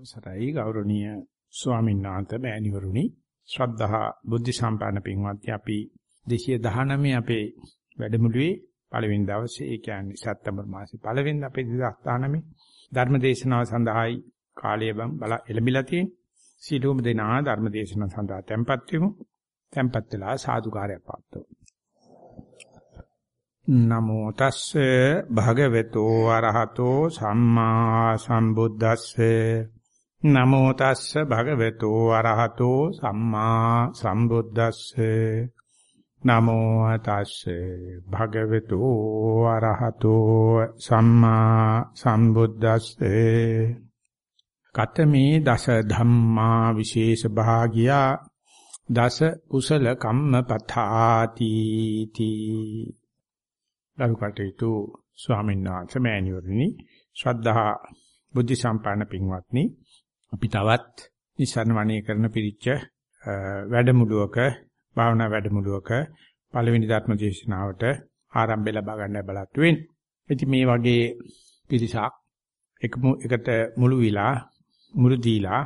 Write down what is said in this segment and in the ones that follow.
අවසරයි ගෞරවනීය ස්වාමීන් වහන්සේ මෑණිවරුනි. ශ්‍රද්ධහා බුද්ධ සම්පන්න පින්වත්නි අපි 219 අපේ වැඩමුළුවේ පළවෙනි දවසේ ඒ කියන්නේ සැප්තැම්බර් මාසේ පළවෙනි අපේ 2019 ධර්ම දේශනාව සඳහායි කාලය බල එළඹිලා තියෙන සීලෝම දෙනා ධර්ම දේශනාව සඳහා tempත් වෙමු. tempත් වෙලා සාදුකාරයක් පාත්වමු නමෝ තස්සේ භගවතු වරහතෝ සම්මා සම්බුද්දස්සේ. නමෝ තස්ස භගවතු අරහතෝ සම්මා සම්බුද්දස්සේ. නමෝ තස්සේ භගවතු අරහතෝ සම්මා සම්බුද්දස්සේ. කතමේ දස ධම්මා විශේෂ භාගියා දස කුසල කම්මපතාති තී. ලරුකටේතු ස්වාමීන් වහන්සේ මෑණිවරණි ශ්‍රද්ධා බුද්ධ සම්පන්න පින්වත්නි අපි තවත් නිසරණ වණේ කරන පිරිච්ච වැඩමුළුවක භාවනා වැඩමුළුවක පළවෙනි ධර්ම දේශනාවට ආරම්භය ලබා ගන්න බලාපොරොත්තු වෙන්නේ. ඉතින් මේ වගේ පිරිසක් එකමු එකට මුළු විලා මුළු දීලා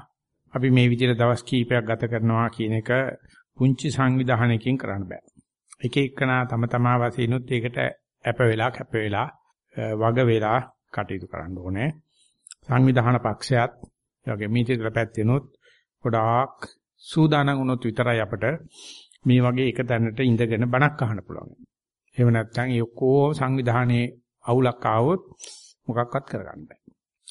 අපි මේ විදිහට දවස් කීපයක් ගත කරනවා කියන එක පුංචි සංවිධානයකින් කරන්න බෑ. එක එකනා තම තමා වශයෙන්ුත් ඒකට අප වෙලා කැප වෙලා වග වෙලා කටයුතු කරන්න ඕනේ. සංවිධාන පක්ෂයත් ඒ වගේ මීටිතර පැත්තෙනොත් ගොඩාක් සූදානම් වුණොත් විතරයි අපිට මේ වගේ එක තැනට ඉඳගෙන බණක් අහන්න පුළුවන්. එහෙම නැත්නම් ඒ ඔක්කොම සංවිධානයේ අවුලක් ආවොත් මොකක්වත් කරගන්න බෑ.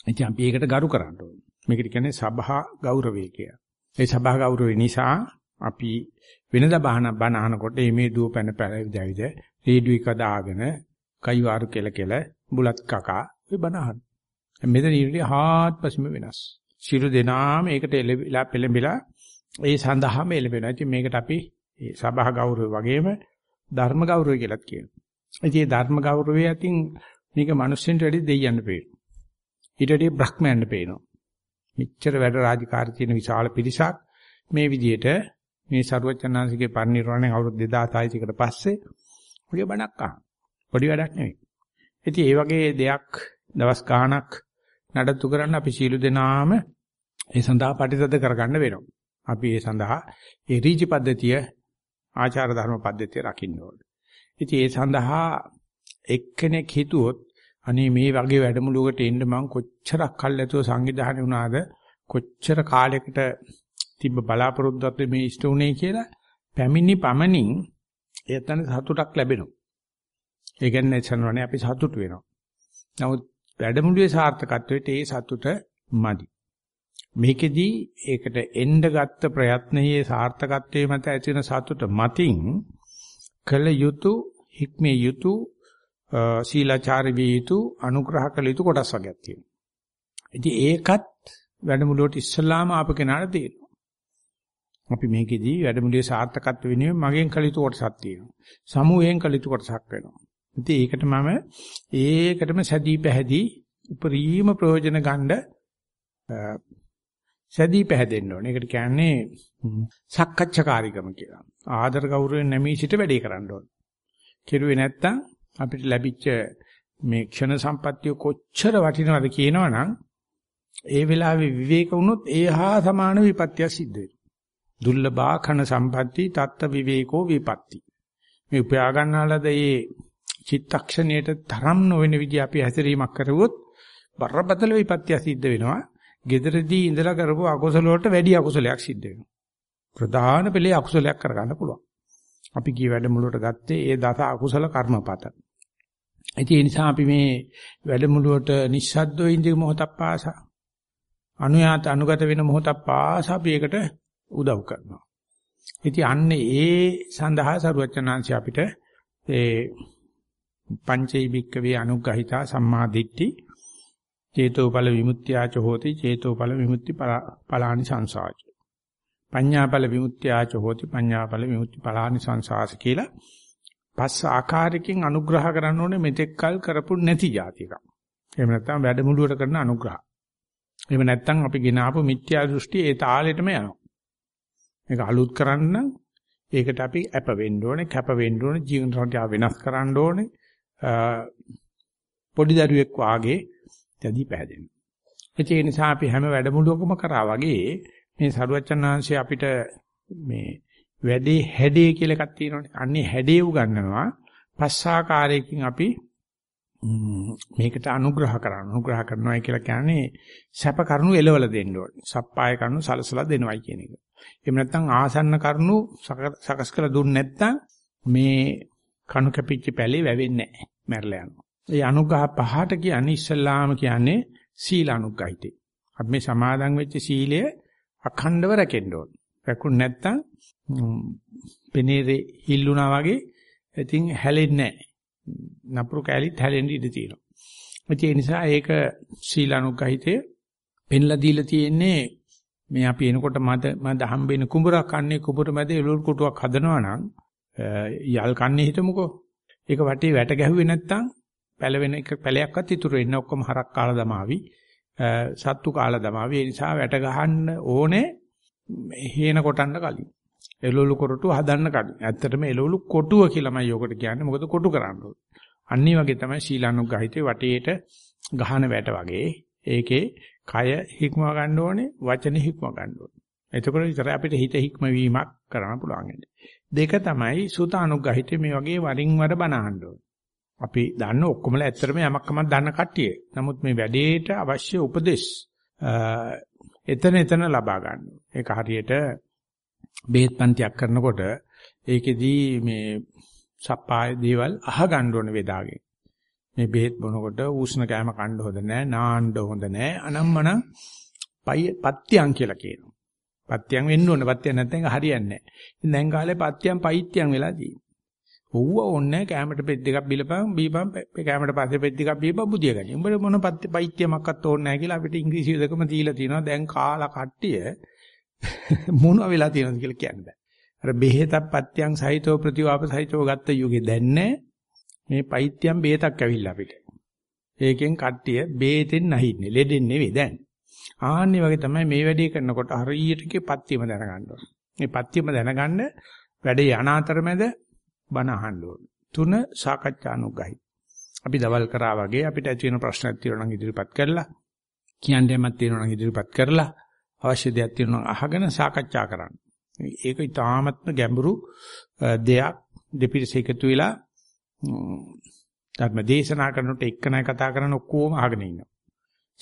ඉතින් අපි ඒකට ගරු කරන්න ඕනේ. මේකට කියන්නේ සභා ගෞරවය කියලා. ඒ සභා ගෞරවය නිසා අපි වෙනදා බහන බණ අහනකොට මේ දුව පැන පැලවිදවිද රේඩියෝ එක දාගෙන කයිවාරු කෙල කෙල බුලත් කකා ඔය බණ අහන. මෙතන ඉන්නේ හාත්පසම වෙනස්. සියලු දෙනාම ඒකට එළඹිලා පෙළඹිලා ඒ සඳහාම එළඹෙනවා. ඉතින් මේකට අපි ඒ සභා ගෞරවය වගේම ධර්ම ගෞරවය කියලාත් කියනවා. ඉතින් ධර්ම ගෞරවය අතින් මේක මිනිස්සුන්ට වැඩි දෙයියන්න පේනවා. ඊට වැඩි බ්‍රහ්මයන්ට පේනවා. මෙච්චර වැඩ රාජකාරී තියෙන විශාල පිරිසක් මේ විදිහට මේ සරුවචනාංශිකේ පරිනිර්වාණය අවුරුදු 2600 කට පස්සේ ඔය බණක් අහන. පොඩි වැඩක් නෙවෙයි. ඉතින් ඒ වගේ දෙයක් දවස් ගාණක් නඩත්තු කරන්න අපි සීළු දෙනාම ඒ සඳහා පරිතද කරගන්න වෙනවා. අපි ඒ සඳහා ඒ රීචි පද්ධතිය ආචාර ධර්ම පද්ධතිය රකින්න ඕනේ. ඉතින් ඒ සඳහා එක්කෙනෙක් හිතුවොත් අනේ මේ වගේ වැඩමුළුවකට එන්න මම කොච්චරක් කල් ඇතුව සංවිධානය වුණාද කොච්චර කාලයකට තිබ්බ බලාපොරොත්තුවත් මේ ඉෂ්ට උනේ කියලා පැමිණි පමණින් එතන සතුටක් ලැබෙනවා. ඒ කියන්නේ සනවනේ අපි සතුට වෙනවා. නමුත් වැඩමුළුවේ සාර්ථකත්වයට ඒ සතුට මදි. මේකෙදි ඒකට එන්න ගත්ත ප්‍රයත්නයේ සාර්ථකත්වයේ මත ඇතිවන සතුට මතින් කළ යුතු හික්මේ යුතු සීලාචාර විය යුතු අනුග්‍රහ කළ යුතු කොටස් වර්ගයක් තියෙනවා. ඉතින් ඒකත් වැඩමුළුවට ඉස්සලාම ආපු කෙනාට තේරෙනවා. අපි මේකෙදි වැඩමුළුවේ සාර්ථකත්ව වෙනුවෙන් මගෙන් කළ යුතු කොටසක් තියෙනවා. සමූහයෙන් කළ යුතු කොටසක් වෙනවා. ඉතින් ඒකට මම ඒකටම සැදී පැහැදී උපරිම ප්‍රයෝජන ගන්න සැදී පැහැදෙන්න ඕනේ. ඒකට කියන්නේ සක්කච්ඡාකාරීකම කියලා. ආදර ගෞරවයෙන් නැමී සිට වැඩේ කරන්න ඕනේ. කෙරුවේ නැත්තම් අපිට ලැබිච්ච මේ ක්ෂණ සම්පත්තිය කොච්චර වටිනවද කියනවනම් ඒ වෙලාවේ විවේක වුණොත් ඒ හා සමාන විපත්‍ය සිද්ධ වෙනවා. දුර්ලභා කන සම්පatti තත්ත විවේකෝ විපatti. මේ උපයා ගන්නාලද මේ චිත්තක්ෂණයට තරම් නොවන විදිහ අපි හැසිරීමක් කරුවොත් බරපතල විපත්‍ය සිද්ධ වෙනවා. Gederedi ඉඳලා කරපු අකුසල වලට වැඩි අකුසලයක් සිද්ධ වෙනවා. ප්‍රධාන පෙළේ අකුසලයක් කරගන්න පුළුවන්. අපි කී වැඩමුළුවට ගත්තේ ඒ දස අකුසල කර්මපත. ඒ නිසා අපි මේ වැඩමුළුවට නිස්සද්දව ඉඳි මොහොතක් පාසා අනුයාත අනුගත වෙන මොහොතක් පාසා අපි ඒකට උදව් කරනවා. ඉතින් අන්නේ ඒ සඳහා සරුවචනාංශي අපිට ඒ පංචෛ භික්කවේ අනුග්‍රහිතා සම්මා දිට්ඨි චේතෝපල විමුක්ත්‍යාච හෝති චේතෝපල විමුක්ති පලානි සංසාච පඤ්ඤාපල විමුක්ත්‍යාච හෝති පඤ්ඤාපල විමුක්ති පලානි සංසාස කියලා පස් ආකාරයකින් අනුග්‍රහ කරන්න ඕනේ මෙතෙක් කල් කරපු නැති જાතික. එහෙම නැත්නම් වැඩමුළුවට කරන අනුග්‍රහ. එහෙම නැත්නම් අපි ගෙන ආපු මිත්‍යා දෘෂ්ටි ඒ තාලෙටම යනවා. මේක අලුත් කරන්න ඒකට අපි අප වෙන්න ඕනේ, කැප වෙන්න ඕනේ, ජීවන රටාව වෙනස් කරන්න ඕනේ. පොඩි දරුවෙක් වාගේ තැදී පැහැදෙනවා. ඒ නිසා අපි හැම වැඩමුළුවකම කරා වගේ මේ සරුවචනාංශය අපිට මේ වැඩේ හැඩේ කියලා එකක් තියෙනවානේ. අන්නේ හැඩේ උගන්වනවා. පස්සාකාරයකින් අපි මේකට අනුග්‍රහ කරනවා. අනුග්‍රහ කරනවා කියලා කියන්නේ සැප කරුණු එලවල දෙන්න ඕනේ. සප්පාය කරුණු සලසලා දෙනවයි කියන එක. එහෙම නැත්නම් ආසන්න කරුණු සකස් කරලා දුන්නේ නැත්නම් මේ කණු කැපිච්ච පැලේ වැවෙන්නේ නැහැ. මැරලා යනවා. ඒ අනුග්‍රහ පහට කියන්නේ ඉස්සල්ලාම කියන්නේ සීල අනුග්‍රහිතේ. අපි මේ සමාදන් වෙච්ච සීලය අඛණ්ඩව රැකෙන්න ඕනේ. රැකුණ නැත්නම් පෙනේරේ හිල්ලුණා වගේ ඉතින් හැලෙන්නේ නැහැ. නපුරු කැලිත් හැලෙන්න ඉඩ තියෙනවා. ඒ නිසා ඒක සීලානුගහිතේ පෙන්ලා දීලා තියෙන්නේ මේ අපි එනකොට මද මද හම්බෙන කුඹරක් කන්නේ කුඹර මැද එළවලු කොටුවක් හදනවා නම් යල් කන්නේ හිතමුකෝ. ඒක වටේ වැට ගැහුවේ නැත්තම් පැලවෙන එක පැලයක්වත් ඉතුරු වෙන්නේ ඔක්කොම හරක් කාලා දමාවි. සත්තු කාලා දමාවි. ඒ නිසා වැට ගහන්න ඕනේ හේන කොටන්න කලින්. එළවලු කොටුව හදන්න කලින්. ඇත්තටම එළවලු කොටුව කියලාමයි යෝකට කියන්නේ. මොකද කොටු කරන්න ඕනේ. අනිත් වගේ තමයි ශීලානුගහිතේ වටේට ගහන වැට වගේ. ඒකේ කය හික්ම ගන්න ඕනේ, වචන හික්ම ගන්න ඕනේ. එතකොට විතර අපිට හිත හික්මවීමක් කරන්න පුළුවන් දෙක තමයි සුතානුගහිතේ මේ වගේ වරින් වර බනහන්න ඕනේ. අපි දන්න ඔක්කොමලා ඇත්තටම යමක්කමක් දන්න කට්ටිය. නමුත් මේ වැඩේට අවශ්‍ය උපදෙස් එතන එතන ලබා ගන්න. ඒක හරියට බෙහෙත් පන්තියක් කරනකොට ඒකෙදී මේ සප්පාය දේවල් අහගන්න ඕනේ වේදාගෙන්. මේ බෙහෙත් බොනකොට උෂ්ණ කෑම කන්න හොඳ නැහැ, නාන්න හොඳ නැහැ. අනම්මන පත්‍යං කියලා කියනවා. පත්‍යං වෙන්න ඕනේ. පත්‍යං නැත්නම් හරියන්නේ නැහැ. ඉතින් දැන් කාලේ පත්‍යං පෛත්‍යං වෙලා තියෙනවා. ඔව්ව ඕනේ කැමරට පෙත් දෙකක් බිලපන් බීපන් කැමරට පස්සේ පෙත් දෙකක් බීපන් බුදිය ගනි. උඹට මොන පත්‍ය පෛත්‍යමක්වත් ඕනේ නැහැ කියලා අපිට ඉංග්‍රීසි දෙකම දීලා තිනවා. දැන් කාලා කට්ටිය මොනවා වෙලා තියෙනවද කියලා කියන්න බෑ. අර බෙහෙතක් පත්‍යං සහිතව ප්‍රතිවාප සහිතව ගත්ත යුගේ දැන් මේ පෛත්‍යම් බෙහෙතක් ඇවිල්ලා අපිට. ඒකෙන් කට්ටිය බේතෙන් නැහින්නේ. ලෙඩෙන් නෙවෙයි දැන්. ආන්නේ වගේ තමයි මේ වැඩේ කරනකොට හරියටගේ පත්‍යම දැනගන්න ඕනේ. මේ පත්‍යම දැනගන්න වැඩේ යන අතරමැද බණ අහන්න ඕනේ. තුන සාකච්ඡානුග්‍රහයි. අපි දවල් කරා වගේ අපිට ඇති වෙන ප්‍රශ්නක් තියෙනවා නම් ඉදිරිපත් කරලා කියන්න යමක් තියෙනවා නම් ඉදිරිපත් කරලා අවශ්‍ය දෙයක් තියෙනවා අහගෙන සාකච්ඡා කරන්න. ඒක ඊටාමත්ම ගැඹුරු දෙයක් දෙපිරිස එකතු වෙලා ධර්ම දේශනා කරනකොට එක්කනයි කතා කරන ඔක්කොම අහගෙන ඉන්නවා.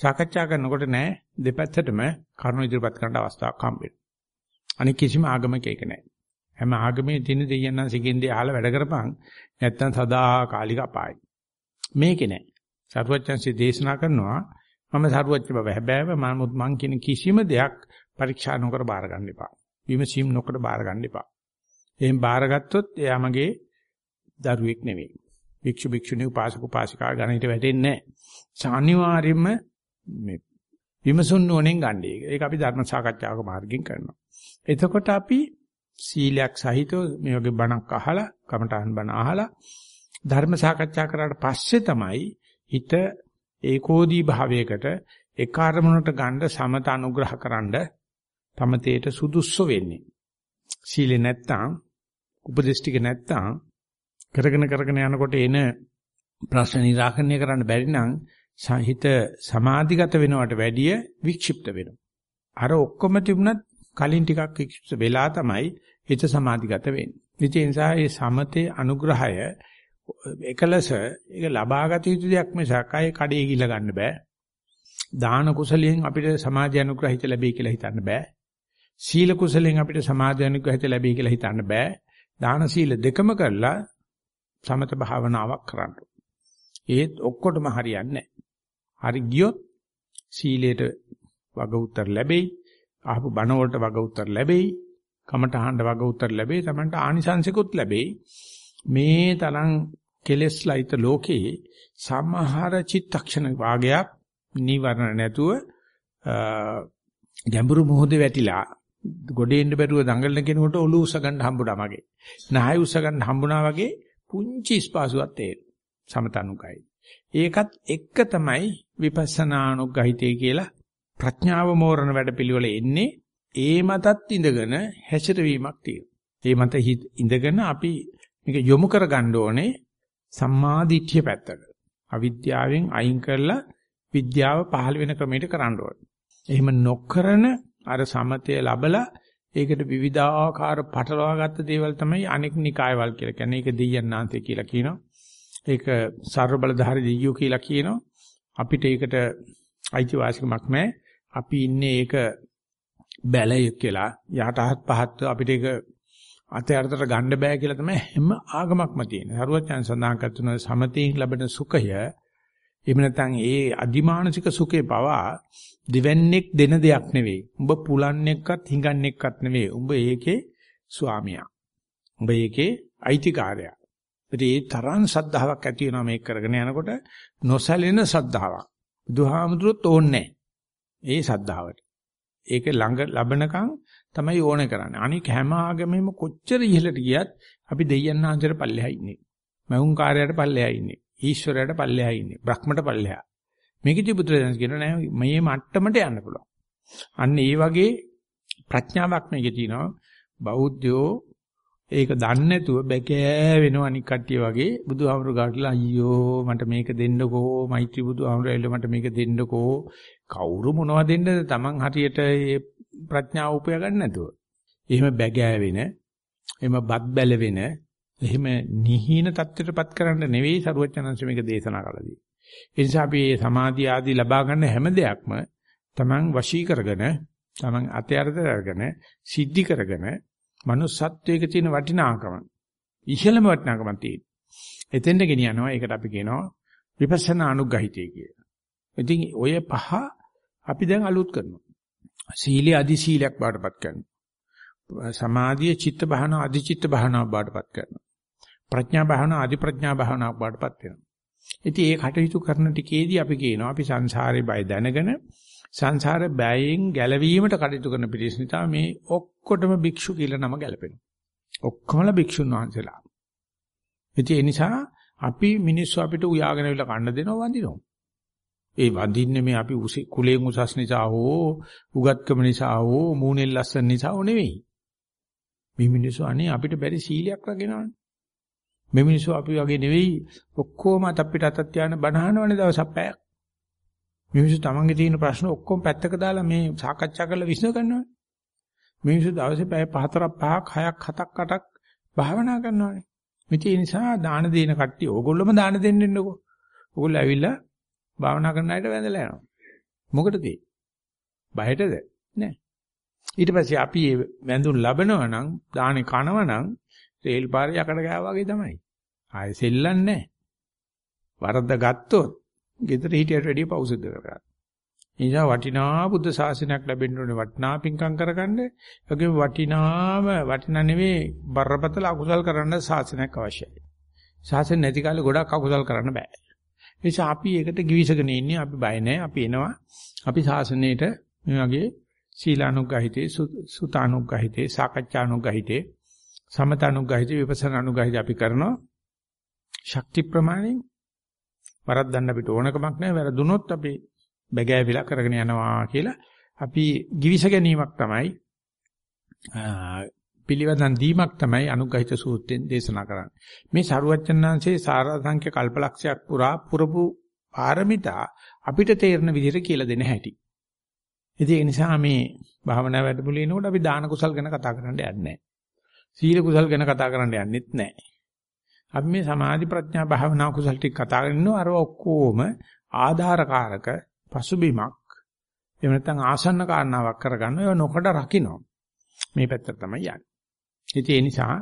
සාකච්ඡා කරනකොට නෑ දෙපැත්තටම කරුණු ඉදිරිපත් කරන්න අවස්ථාවක් හම්බ වෙනවා. අනික කිසිම ආගමක ඒක නෑ. හැම ආගමේ දින දෙයයන්න් සිකින්දී අහලා වැඩ කරපන් නැත්තම් සදා කාලික අපායි. මේකේ නෑ. සරුවච්චන්සේ දේශනා කරනවා මම සරුවච්ච බව හැබෑව මම මං කියන කිසිම දෙයක් පරීක්ෂා නොකර බාර ගන්න එපා. විමසීම් නොකර බාර ගන්න එපා. එහෙන් බාරගත්තොත් එයා මගේ දරුවෙක් නෙවෙයි. භික්ෂු භික්ෂුණී උපාසක උපාසිකා ගණිත වැටෙන්නේ නැහැ. අනිවාර්යයෙන්ම මේ විමසුන් නොනෙන් ගන්න ඒක. ඒක අපි ධර්ම සාකච්ඡාවක මාර්ගයෙන් කරනවා. එතකොට අපි සීලයක් සහිතව මේ වගේ බණක් අහලා, කමඨහන් බණ අහලා ධර්ම සාකච්ඡා කරාට පස්සේ තමයි හිත ඒකෝදී භාවයකට ඒ කාර්මුණට ගන්න සමත අනුග්‍රහකරනද තමතේට සුදුස්සු වෙන්නේ. සීලෙ නැත්තම් උපදේශ ටික නැත්තම් කරගෙන කරගෙන යනකොට එන ප්‍රශ්න निराකරණය කරන්න බැරි නම් සහිත සමාධිගත වෙනවට වැඩිය වික්ෂිප්ත වෙනවා. අර ඔක්කොම තිබුණත් කලින් ටිකක් වික්ෂිප්ත වෙලා තමයි හිත සමාධිගත වෙන්නේ. ඒ නිසා මේ සමතේ අනුග්‍රහය එකලස ඒක ලබාගත යුතු දෙයක් මිසක් අය කඩේ ගිල ගන්න බෑ. දාන කුසලයෙන් අපිට සමාධි අනුග්‍රහිත ලැබෙයි කියලා හිතන්න බෑ. සීල කුසලයෙන් අපිට සමාධි අනුග්‍රහිත ලැබෙයි කියලා හිතන්න බෑ. දාන සීල දෙකම කරලා සමත භාවනාවක් කරන්න. ඒත් ඔක්කොටම හරියන්නේ නැහැ. හරි ගියොත් සීලයට වග උත්තර ලැබෙයි. අහපු බණ වලට වග උත්තර ලැබෙයි. කමටහඬ වග උත්තර ලැබෙයි. Tamanට ආනිසංසිකුත් ලැබෙයි. මේ තරම් කෙලෙස්ලයිත ලෝකේ සමහර චිත්තක්ෂණ වාගයක් නිවරණ නැතුව ගැඹුරු මොහොතේ වැටිලා ගොඩේ ඉන්න බැරුව දඟලන කෙනෙකුට ඔලු උස ගන්න හම්බුණා මගේ. නාය උස ගන්න හම්බුණා වගේ පුංචි ස්පාසුවක් තේරෙන. සමතනුගයි. ඒකත් එක්ක තමයි විපස්සනානුගහිතේ කියලා ප්‍රඥාව මෝරණ වැඩපිළිවෙල එන්නේ ඒ මතත් ඉඳගෙන හැසිරවීමක් තියෙනවා. ඒ මත ඉඳගෙන අපි මේක යොමු කරගන්න ඕනේ සම්මා දිට්ඨිය පැත්තට. අවිද්‍යාවෙන් අයින් කරලා විද්‍යාව පහළ වෙන ක්‍රමයට කරන්න ඕනේ. එහෙම නොකරන අර සමතය ලැබලා ඒකට විවිධාකාර පටලවා ගත්ත දේවල් තමයි අනෙක් නිකායවල් කියලා කියන්නේ. ඒක දෙයයන්ාන්තය කියලා කියනවා. ඒක සර්ව බලධාරී දෙයියෝ කියලා කියනවා. අපිට ඒකට අයිතිවාසිකමක් නැහැ. අපි ඉන්නේ ඒක බැලය කියලා යටහත් පහත් අපිට ඒක අතයටට ගන්න බෑ කියලා තමයි හැම ආගමක්ම තියෙන්නේ. හරුවචන් සඳහන් කරන සමතේන් ලැබෙන සුඛය එහෙම නැත්නම් ඒ අදිමානසික සුඛේ පවා දෙවන්නේක් දෙන දෙයක් නෙවෙයි. උඹ පුලන්නේක්වත් හිඟන්නේක්වත් නෙවෙයි. උඹ ඒකේ ස්වාමියා. උඹ ඒකේ අයිතිකාරයා. ඒ තරම් සද්ධාාවක් ඇති වෙනවා මේක කරගෙන යනකොට නොසැලෙන සද්ධාාවක්. බුදුහාමුදුරුවෝත් ඕනේ ඒ සද්ධාවට. ඒක ළඟ ලබනකම් තමයි ඕනේ කරන්නේ. අනික හැම ආගමෙම කොච්චර ඉහළට ගියත් අපි දෙයයන් ආන්තර පල්ලෙහා ඉන්නේ. මවුන් කාර්යයට පල්ලෙහා ඉන්නේ. ඊශ්වරයට පල්ලෙහා ඉන්නේ. බ්‍රහ්මට පල්ලෙහා. මේකදී බුදුරජාණන් කියනවා නෑ මේ මට්ටමට යන්න පුළුවන්. අන්න ඒ වගේ ප්‍රඥාවක් මේකේ තියෙනවා. බෞද්ධයෝ ඒක දන්නේ නැතුව බැකෑ වෙනවා අනික් කට්ටිය වගේ බුදුහාමුදුරු ගාටලා අයියෝ මට මේක දෙන්නකෝ මෛත්‍රී බුදුහාමුදුරු ඇවිල්ලා මට මේක දෙන්නකෝ කවුරු මොනවද දෙන්නද Taman හරියට මේ ප්‍රඥාව උපය ගන්න නැතුව එහෙම බැගෑ වෙන එහෙම බත් බැල වෙන එහෙම නිහීන தත්ත්වයටපත් කරන්න නෙවෙයි සරුවචනංශ මේක දේශනා කළදී ඒ නිසා අපි මේ සමාධිය ආදී ලබා ගන්න හැම දෙයක්ම Taman වශී කරගෙන Taman අතයරද අරගෙන සිද්ධි කරගෙන manussත්වයක තියෙන වටිනාකම ඉහළම වටිනාකමක් තියෙන. එතෙන්ට ගෙනියනවා ඒකට අපි කියනවා විපස්සනා අනුග්‍රහිතය කියලා. ඉතින් ඔය පහ අපි දැන් අලුත් කරනවා. සීලයේ අදි සීලයක් බාටපත් කරනවා. සමාධිය චිත්ත භාවනා අදි චිත්ත භාවනාවක් බාටපත් කරනවා. ප්‍රඥා භාවනා අදි ප්‍රඥා භාවනාවක් බාටපත් වෙනවා. ඉතින් ඒ කටයුතු කරන ටිකේදී අපි කියනවා අපි සංසාරේ බය දැනගෙන සංසාර බයෙන් ගැලවීමට කටයුතු කරන පිරිස නිසා මේ ඔක්කොටම භික්ෂු කියලා නම ගැලපෙනවා. ඔක්කොමලා භික්ෂුන් වහන්සේලා. ඉතින් ඒ නිසා අපි මිනිස්සු අපිට උයාගෙන විල කන්න දෙනවා වඳිනවා. ඒ වඳින්නේ මේ අපි කුලයෙන් උසස් නිසා හෝ උගත්කම නිසා හෝ මූණෙන් ලස්සන නිසා හෝ නෙවෙයි. මේ මිනිස්සු අනේ අපිට බැරි සීලයක් රකින්නවනේ. මේ මිනිස්සු අපි වගේ නෙවෙයි ඔක්කොම අත අපිට අතත් තියාන බනහනවනේ දවසක් පැයක්. මිනිස්සු තමන්ගේ තියෙන ප්‍රශ්න ඔක්කොම පැත්තක දාලා මේ සාකච්ඡා කරලා විසඳ ගන්නවනේ. මිනිස්සු දවසේ පැය 4ක් 5ක් 6ක් 7ක් 8ක් භාවනා කරනවානේ. මේ නිසා දාන දෙන කට්ටිය ඕගොල්ලොම දාන දෙන්න එන්නකෝ. ඕගොල්ලෝ ඇවිල්ලා භාවනා කරන අයට වැඳලා යනවා. මොකටද ඒ? බයටද? නෑ. ඊට පස්සේ අපි වැඳුම් ලබනවා නම් දානේ කනවා නම් රේල් පාරේ යකඩ ගෑවා වගේ තමයි. ආයෙ සෙල්ලන්නේ නෑ. වරද්ද ගත්තොත් ගෙදර හිටියට වැඩිය පෞසුද්ධ කරගන්න. ඒ නිසා වටිනා බුද්ධ ශාසනයක් ලැබෙන්න ඕනේ වටිනා පිංකම් කරගන්න. ඒකේ වටිනාම වටිනා නෙවෙයි බරපතල අකුසල් කරන්න ශාසනයක් අවශ්‍යයි. ශාසන නැති කාලේ ගොඩක් අකුසල් කරන්න බෑ. ඒ නිසා අපි ඒකට givisගෙන ඉන්නේ අපි බය නැහැ. අපි එනවා. අපි ශාසනයේට මේ වගේ සීලානුග්‍රහිතේ සුතානුග්‍රහිතේ සාකච්ඡානුග්‍රහිතේ සමතානුග්‍රහිතේ විපස්සනානුග්‍රහිතේ අපි කරනවා. ශක්ති ප්‍රමාණයෙන් වරද්දන්න අපිට ඕනකමක් නැහැ. වැරදුනොත් අපි බැගෑවිලා කරගෙන යනවා කියලා අපි givis ගැනීමක් තමයි පිළිවෙදන් දීමක් තමයි අනුගහිත සූත්‍රයෙන් දේශනා කරන්නේ. මේ සරුවච්චන්හන්සේ සාරාංශක කල්පලක්ෂයක් පුරා පුරපු පාරමිතා අපිට තේරෙන විදිහට කියලා දෙන්න හැටි. ඉතින් ඒ නිසා මේ භාවනා වැඩමුළුවේනකොට අපි දාන කුසල් ගැන කතා කරන්න යන්නේ නැහැ. සීල කුසල් ගැන කතා කරන්න යන්නෙත් නැහැ. අපි මේ සමාධි ප්‍රඥා භාවනා කුසල් ටික කතා කරනවා අර ඔක්කොම ආධාරකාරක පසුබිමක් එහෙම නැත්නම් ආසන්න කාරණාවක් කරගන්න ඒව නොකඩ රකින්න මේ පැත්තට තමයි යන්නේ. ඉතින් ඒ නිසා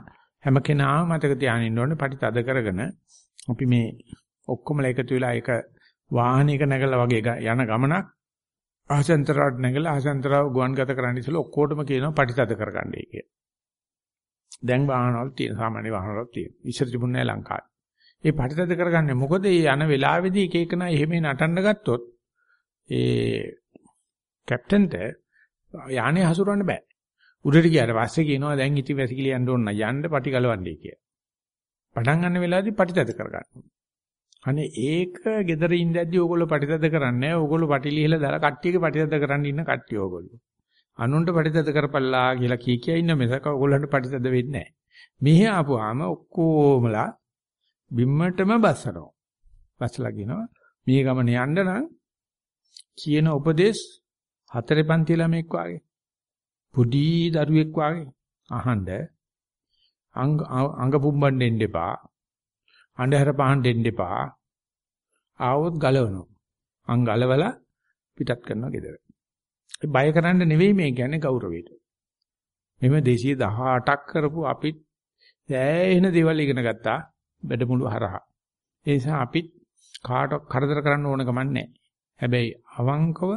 හැම කෙනාම මතක තියාගෙන ඉන්න ඕනේ පරිතද කරගෙන අපි මේ ඔක්කොමලා එකතු වෙලා එක වාහනයක නැගලා වගේ යන ගමනක් ආසන්තරාවට නැගලා ආසන්තරාව ගුවන්ගත කරන්න ඉස්සෙල්ලා ඔක්කොටම කියනවා පරිතද කරගන්නයි කියලා. දැන් වාහනවල තියෙන සාමාන්‍ය වාහනවල තියෙන. ඉස්සර තිබුණේ නැහැ ලංකාවේ. ඒ පරිතද කරගන්නේ මොකද මේ යන වෙලාවේදී එක එක නා එහෙම නටන්න ගත්තොත් ඒ කැප්ටන්ට යානේ හසුරවන්න බෑ. උඩට ගියාට පස්සේ කියනවා දැන් ඉති වැසිකිලි යන්න ඕන යන්න පටි ගලවන්නේ කියලා. පටන් ගන්න වෙලාවේදී පටිතද කරගන්න. අනේ ඒක gedare ඉඳද්දී ඕගොල්ලෝ පටිතද කරන්නේ නැහැ. ඕගොල්ලෝ පටි ලිහලා දාලා කට්ටියගේ පටිතද කරන්න ඉන්න කට්ටිය ඕගොල්ලෝ. අනුන්ට පටිතද කරපල්ලා කියලා කී කිය ඉන්න මිසක ඕගොල්ලන්ට පටිතද වෙන්නේ නැහැ. මෙහි ආපුවාම ඔක්කොමලා බිම්මටම බස්සනවා. බස්සලා කියනවා මේ ගමන යන්න නම් කියන උපදේශ හතරේ පන්ති ළමෙක් වාගේ පුඩි දරුවෙක් වාගේ අහන්න. අංග අංග පුම්බන් දෙන්න එපා. අන්ධහර පහන් දෙන්න එපා. ආවොත් ගලවනවා. අං ගලවලා පිටත් කරනවා ගෙදර. බය කරන්න නෙවෙයි මේ කියන්නේ ගෞරවයට. මෙම 218ක් කරපු අපිත් ඈහෙන දේවල් ඉගෙන ගත්තා වැඩමුළු හරහා. ඒ නිසා අපිත් කාට කරදර කරන්න ඕන ගමන් නැහැ. හැබැයි අවංකව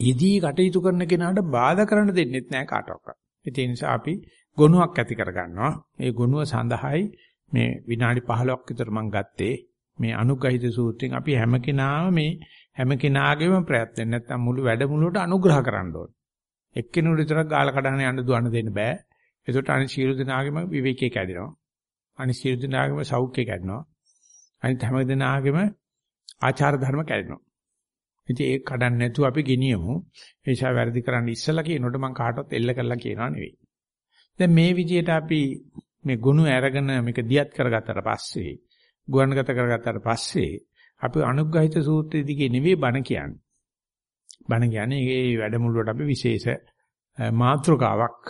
යෙදී කටයුතු කරන කෙනාට බාධා කරන්න දෙන්නෙත් නැහැ කාටවත්. ඒ නිසා අපි ගුණයක් ඇති කරගන්නවා. ඒ ගුණුව සඳහායි මේ විනාඩි 15ක් විතර මම ගත්තේ මේ අනුග්‍රහිත සූත්‍රයෙන් අපි හැම කෙනාම මේ හැම කෙනාගේම ප්‍රයත්න නැත්තම් මුළු වැඩමුළුවට අනුග්‍රහ කරන්න ඕන. එක්කෙනෙකුට විතරක් ගාලා කඩන යන්න දුවන්න දෙන්න බෑ. ඒකට අනිත් සියලු දෙනාගේම විවේකයේ කැඩෙනවා. අනිත් සියලු දෙනාගේම සෞඛ්‍යය කැඩෙනවා. අනිත් හැම දෙනාගේම ආචාර ධර්ම කැඩෙනවා. ඉතින් ඒක කඩන්න නැතුව අපි ගෙනියමු. ඒ නිසා වැරදි කරන්න ඉස්සලා කියනකොට මම කාටවත් එල්ල කරලා කියනවා නෙවෙයි. දැන් මේ විදිහට අපි මේ ගුණ අරගෙන මේක දියත් කරගත්තට පස්සේ, ගුවන්ගත කරගත්තට පස්සේ අපි අනුග්‍රහිත සූත්‍රය දිගේ නෙවෙයි බණ කියන්නේ. බණ කියන්නේ මේ වැඩමුළුවට අපි විශේෂ මාතෘකාවක්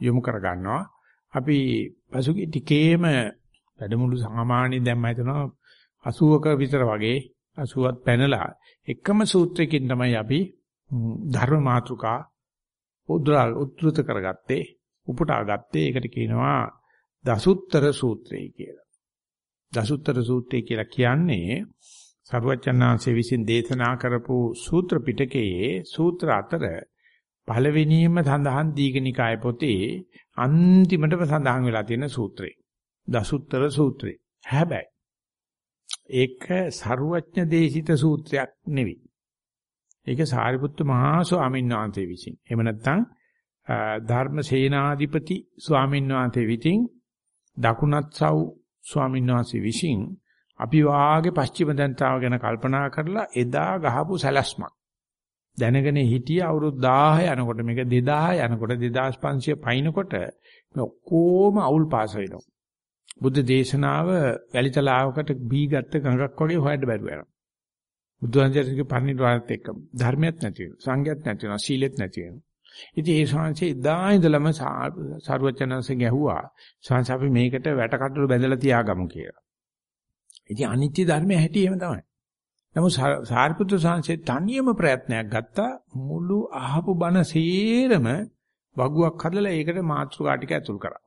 යොමු කරගන්නවා. අපි පසුගිය ටිකේම වැඩමුළු සාමාන්‍ය දැම්ම හිතනවා 80ක විතර වගේ 80ත් පැනලා එකම සූත්‍රයකින් තමයි අපි ධර්ම මාතෘකා උද්දා උද්දෘත කරගත්තේ උපුටා ගත්තේ ඒකට කියනවා දසුත්තර සූත්‍රය කියලා. දසුත්තර සූත්‍රය කියලා කියන්නේ සරුවචනාංශයේ විසින් දේශනා කරපු සූත්‍ර පිටකයේ සූත්‍ර අතර පළවෙනියම සඳහන් දීඝනිකාය පොතේ අන්තිමටම සඳහන් වෙලා තියෙන සූත්‍රය. දසුත්තර සූත්‍රය. හැබැයි ඒක ਸਰුවඥ දේශිත සූත්‍රයක් නෙවෙයි. ඒක සාරිපුත්ත මහා ස්වාමීන් වහන්සේ විසින්. එහෙම නැත්නම් ධර්මසේනාධිපති ස්වාමීන් වහන්සේ විසින් දකුණත්සව් ස්වාමීන් වහන්සේ විසින් අපි වාගේ පස්චිම දන්තාව ගැන කල්පනා කරලා එදා ගහපු සැලැස්මක්. දැනගෙන හිටිය අවුරුදු 1000 යනකොට මේක 2000 යනකොට 2500 පයින්නකොට මේ ඔක්කොම අවුල් පාස වෙනවා. බුද්ධ දේශනාව වැලිතලාවකට බී ගත්ත ගඟක් වගේ හොයන්න බැරුව යනවා. බුදුන්ජානකගේ පරිණිරවාණයත් එක්ක ධර්මයක් නැති වෙනවා. සංඝයක් නැති වෙනවා. සීලෙත් නැති වෙනවා. ඉතින් ඒ ශාංශේ ඉදා ඉඳලම සාරවචනanse ගැහුවා. ශාංශ අපි මේකට වැටකටළු බැඳලා තියාගමු කියලා. ඉතින් අනිත්‍ය ධර්මයේ හැටි එහෙම තමයි. නමුත් සාරිපුත්‍ර ශාංශේ තනියම ප්‍රයත්නයක් ගත්තා මුළු අහපු බණ සේරම වගුවක් හදලා ඒකට මාතෘකා ටික ඇතුල් කරා.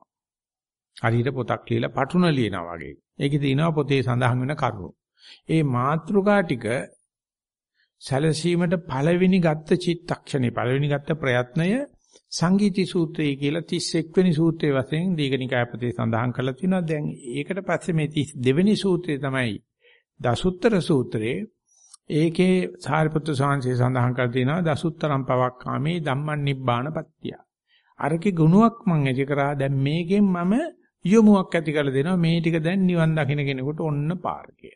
හරියට පොතක් ලියලා පටුන ලියනවා වගේ. ඒකේ තියෙනවා පොතේ සඳහන් වෙන කරුණු. ඒ මාත්‍රිකා ටික සැලසීමට පළවෙනි ගත්ත චිත්තක්ෂණේ පළවෙනි ගත්ත ප්‍රයත්නය සංගීති සූත්‍රය කියලා 31 වෙනි සූත්‍රයේ වශයෙන් දීඝනිකාය පොතේ සඳහන් කරලා තිනවා. දැන් ඒකට පස්සේ මේ 32 වෙනි සූත්‍රය තමයි දසුත්තර සූත්‍රයේ ඒකේ සාරිපුත්‍ර සාංශය සඳහන් කර තිනවා දසුත්තරම් පවක්කාමේ ධම්මං නිබ්බානපත්තිය. අරකේ ගුණයක් මම ඇති කරා දැන් මේකෙන් මම යොමුවක් ඇති කරලා දෙනවා මේ ටික දැන් නිවන් දකින්න කෙනෙකුට ඔන්න පාර කිය.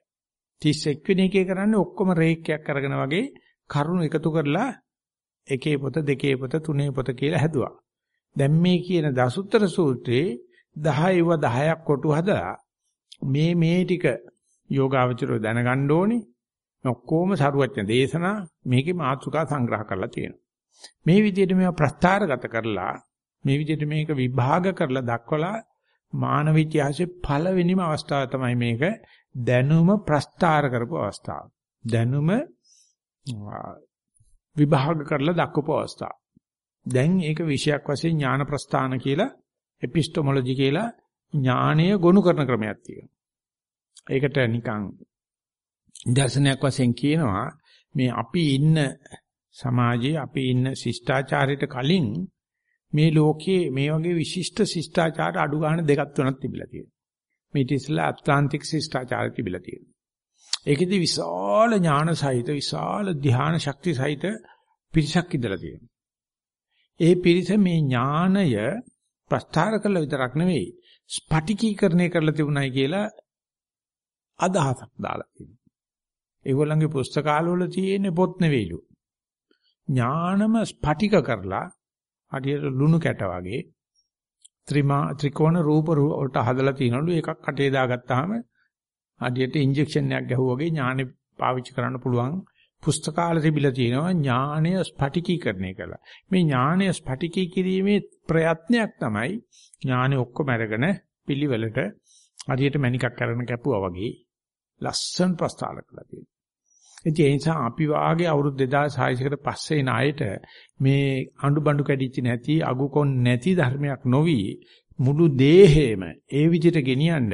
31 වෙනි එකේ කරන්නේ ඔක්කොම රේඛයක් අරගෙන වගේ කරුණු එකතු කරලා එකේ පොත දෙකේ පොත තුනේ පොත කියලා හැදුවා. දැන් මේ කියන දසුත්තර සූත්‍රයේ 10ව 10ක් කොටු හදලා මේ මේ ටික යෝගාවචරය දැනගන්න ඕනේ. ඔක්කොම සරුවච්ච දේශනා මේකේ මාතෘකා සංග්‍රහ කරලා තියෙනවා. මේ විදිහට මේවා ප්‍රස්තාරගත කරලා මේ විදිහට මේක විභාග කරලා දක්වලා මානව ඉතිහාසයේ පළවෙනිම අවස්ථාව තමයි මේක දැනුම ප්‍රස්තාර කරපු අවස්ථාව. දැනුම විභාග කරලා දක්වපු අවස්ථාව. දැන් ඒක විෂයක් වශයෙන් ඥාන ප්‍රස්ථාන කියලා එපිස්ටොමොලොජි කියලා ඥානය ගොනු කරන ක්‍රමයක් තියෙනවා. ඒකට නිකන් දර්ශනයක් වශයෙන් කියනවා මේ අපි ඉන්න සමාජයේ අපි ඉන්න ශිෂ්ටාචාරයට කලින් මේ ලෝකයේ මේ වගේ විශිෂ්ට ශිෂ්ටාචාර අඩු ගන්න දෙකක් තුනක් තිබිලා තියෙනවා. මේ ඉතිස්ලා ඇට්ලාන්ටික් ශිෂ්ටාචාර තිබිලා තියෙනවා. ඒකෙදි විශාල ඥාන සහිත විශාල ධ්‍යාන ශක්ති සහිත පිරිසක් ඉඳලා තියෙනවා. ඒ පිරිස මේ ඥානය ප්‍රස්ථාර කළ විතරක් නෙවෙයි ස්පටිකීකරණය කරලා තිබුණයි කියලා අදහසක් දාලා තියෙනවා. ඒගොල්ලන්ගේ පුස්තකාලවල තියෙන පොත් නෙවෙයිලු. ඥානම ස්පටික කරලා හරියට ලුණු කැට වගේ ත්‍රිමා ත්‍රිකෝණ රූප වලට හදලා තියනලු එකක් කටේ දාගත්තාම හරියට ඉන්ජෙක්ෂන් එකක් ගැහුවා වගේ ඥානෙ පාවිච්චි කරන්න පුළුවන් පුස්තකාල තිබිලා තියෙනවා ඥානය ස්ඵටිකීකරණය කළා. මේ ඥානය ස්ඵටිකී කිරීමේ ප්‍රයත්නයක් තමයි ඥානෙ ඔක්කොම අරගෙන පිළිවෙලට හරියට මණිකක් කරන කැපුවා වගේ ලස්සන ප්‍රස්තාල කළා තියෙනවා. ඒ නිසා අපි වාගේ අවුරුදු 2600කට පස්සේ එන අයට මේ අඬු බඬු කැඩිච්ච නැති අගුකොන් නැති ධර්මයක් නොවි මුළු දේහෙම ඒ විදිහට ගෙනියන්න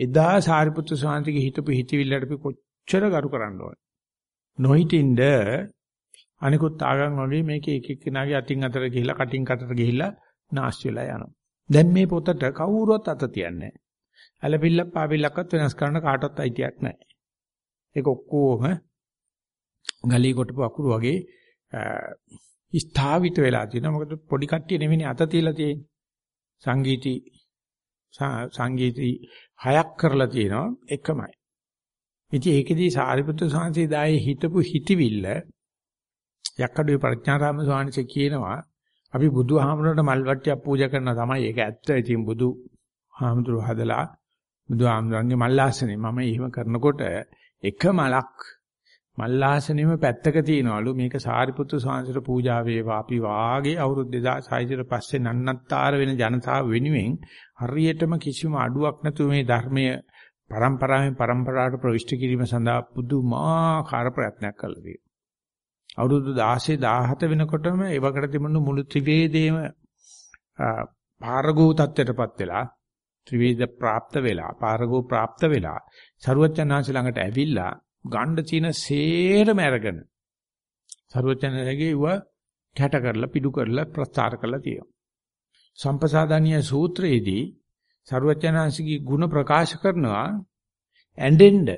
එදා සාරිපුත්‍ර ස්වාමීන්ගේ හිතපු හිතවිල්ලට අපි කොච්චර කරු කරන්න ඕන. නොහිටින්ද අනිකුත් ආගම් වගේ මේක එක එක්කෙනාගේ අතින් අතට ගිහිලා කටින් කටට ගිහිලා නාස්ති වෙලා යනවා. දැන් මේ පොතට කවුරුවත් අත තියන්නේ නැහැ. ඇලපිල්ලක් පාපිල්ලක්වත් වෙනස් කරන්න කාටවත් අයිතියක් නැහැ. ඒක ඔක්කොම ගලී කොටපු අකුරු වගේ ස්ථාවිත වෙලා තියෙනවා. මොකද පොඩි කට්ටිය නෙවෙයි අත තියලා තියෙන්නේ. සංගීති සංගීති හයක් කරලා තියෙනවා එකමයි. ඉතින් ඒකෙදී සාරිපුත්‍ර ස්වාමීන් දායේ හිතපු හිතවිල්ල යක්කඩුවේ ප්‍රඥාරාම ස්වාමීන් කියනවා අපි බුදුහාමුදුරට මල් වට්ටියක් පූජා කරනවා තමයි ඒක ඇත්ත. ඉතින් බුදු හාමුදුරුව හදලා බුදුහාමුදුරන්ගේ මල්ලාසනේ මම එහෙම කරනකොට එක මලක් මල්ලාසනෙම පැත්තක තියනවලු මේක සාරිපුත්තු සාංශර පූජා වේවා අපි වාගේ අවුරුදු 2600 පස්සේ නන්නත්තර වෙන ජනතාව වෙනුවෙන් හරියටම කිසිම අඩුවක් නැතුව මේ ධර්මය පරම්පරාවෙන් පරම්පරාවට ප්‍රවිෂ්ඨ කිරීම සඳහා පුදුමාකාර ප්‍රයත්නයක් කළා තියෙනවා. අවුරුදු 16 17 වෙනකොටම ඒවකට තිබුණු මුළු ත්‍රිවේදයේම පාරගෝ තත්ත්වයටපත් වෙලා ත්‍රිවේද પ્રાપ્ત වෙලා පාරගෝ પ્રાપ્ત වෙලා සරුවචනාංශ ළඟට ඇවිල්ලා ගණ්ඩ චීන සේරම අරගෙන සරුවචනගේ ව කැට කරලා පිටු කරලා ප්‍රස්තාර කරලා තියෙනවා. සම්පසාදානිය සූත්‍රයේදී සරුවචනාංශගේ ಗುಣ ප්‍රකාශ කරනවා ඇඬෙන්න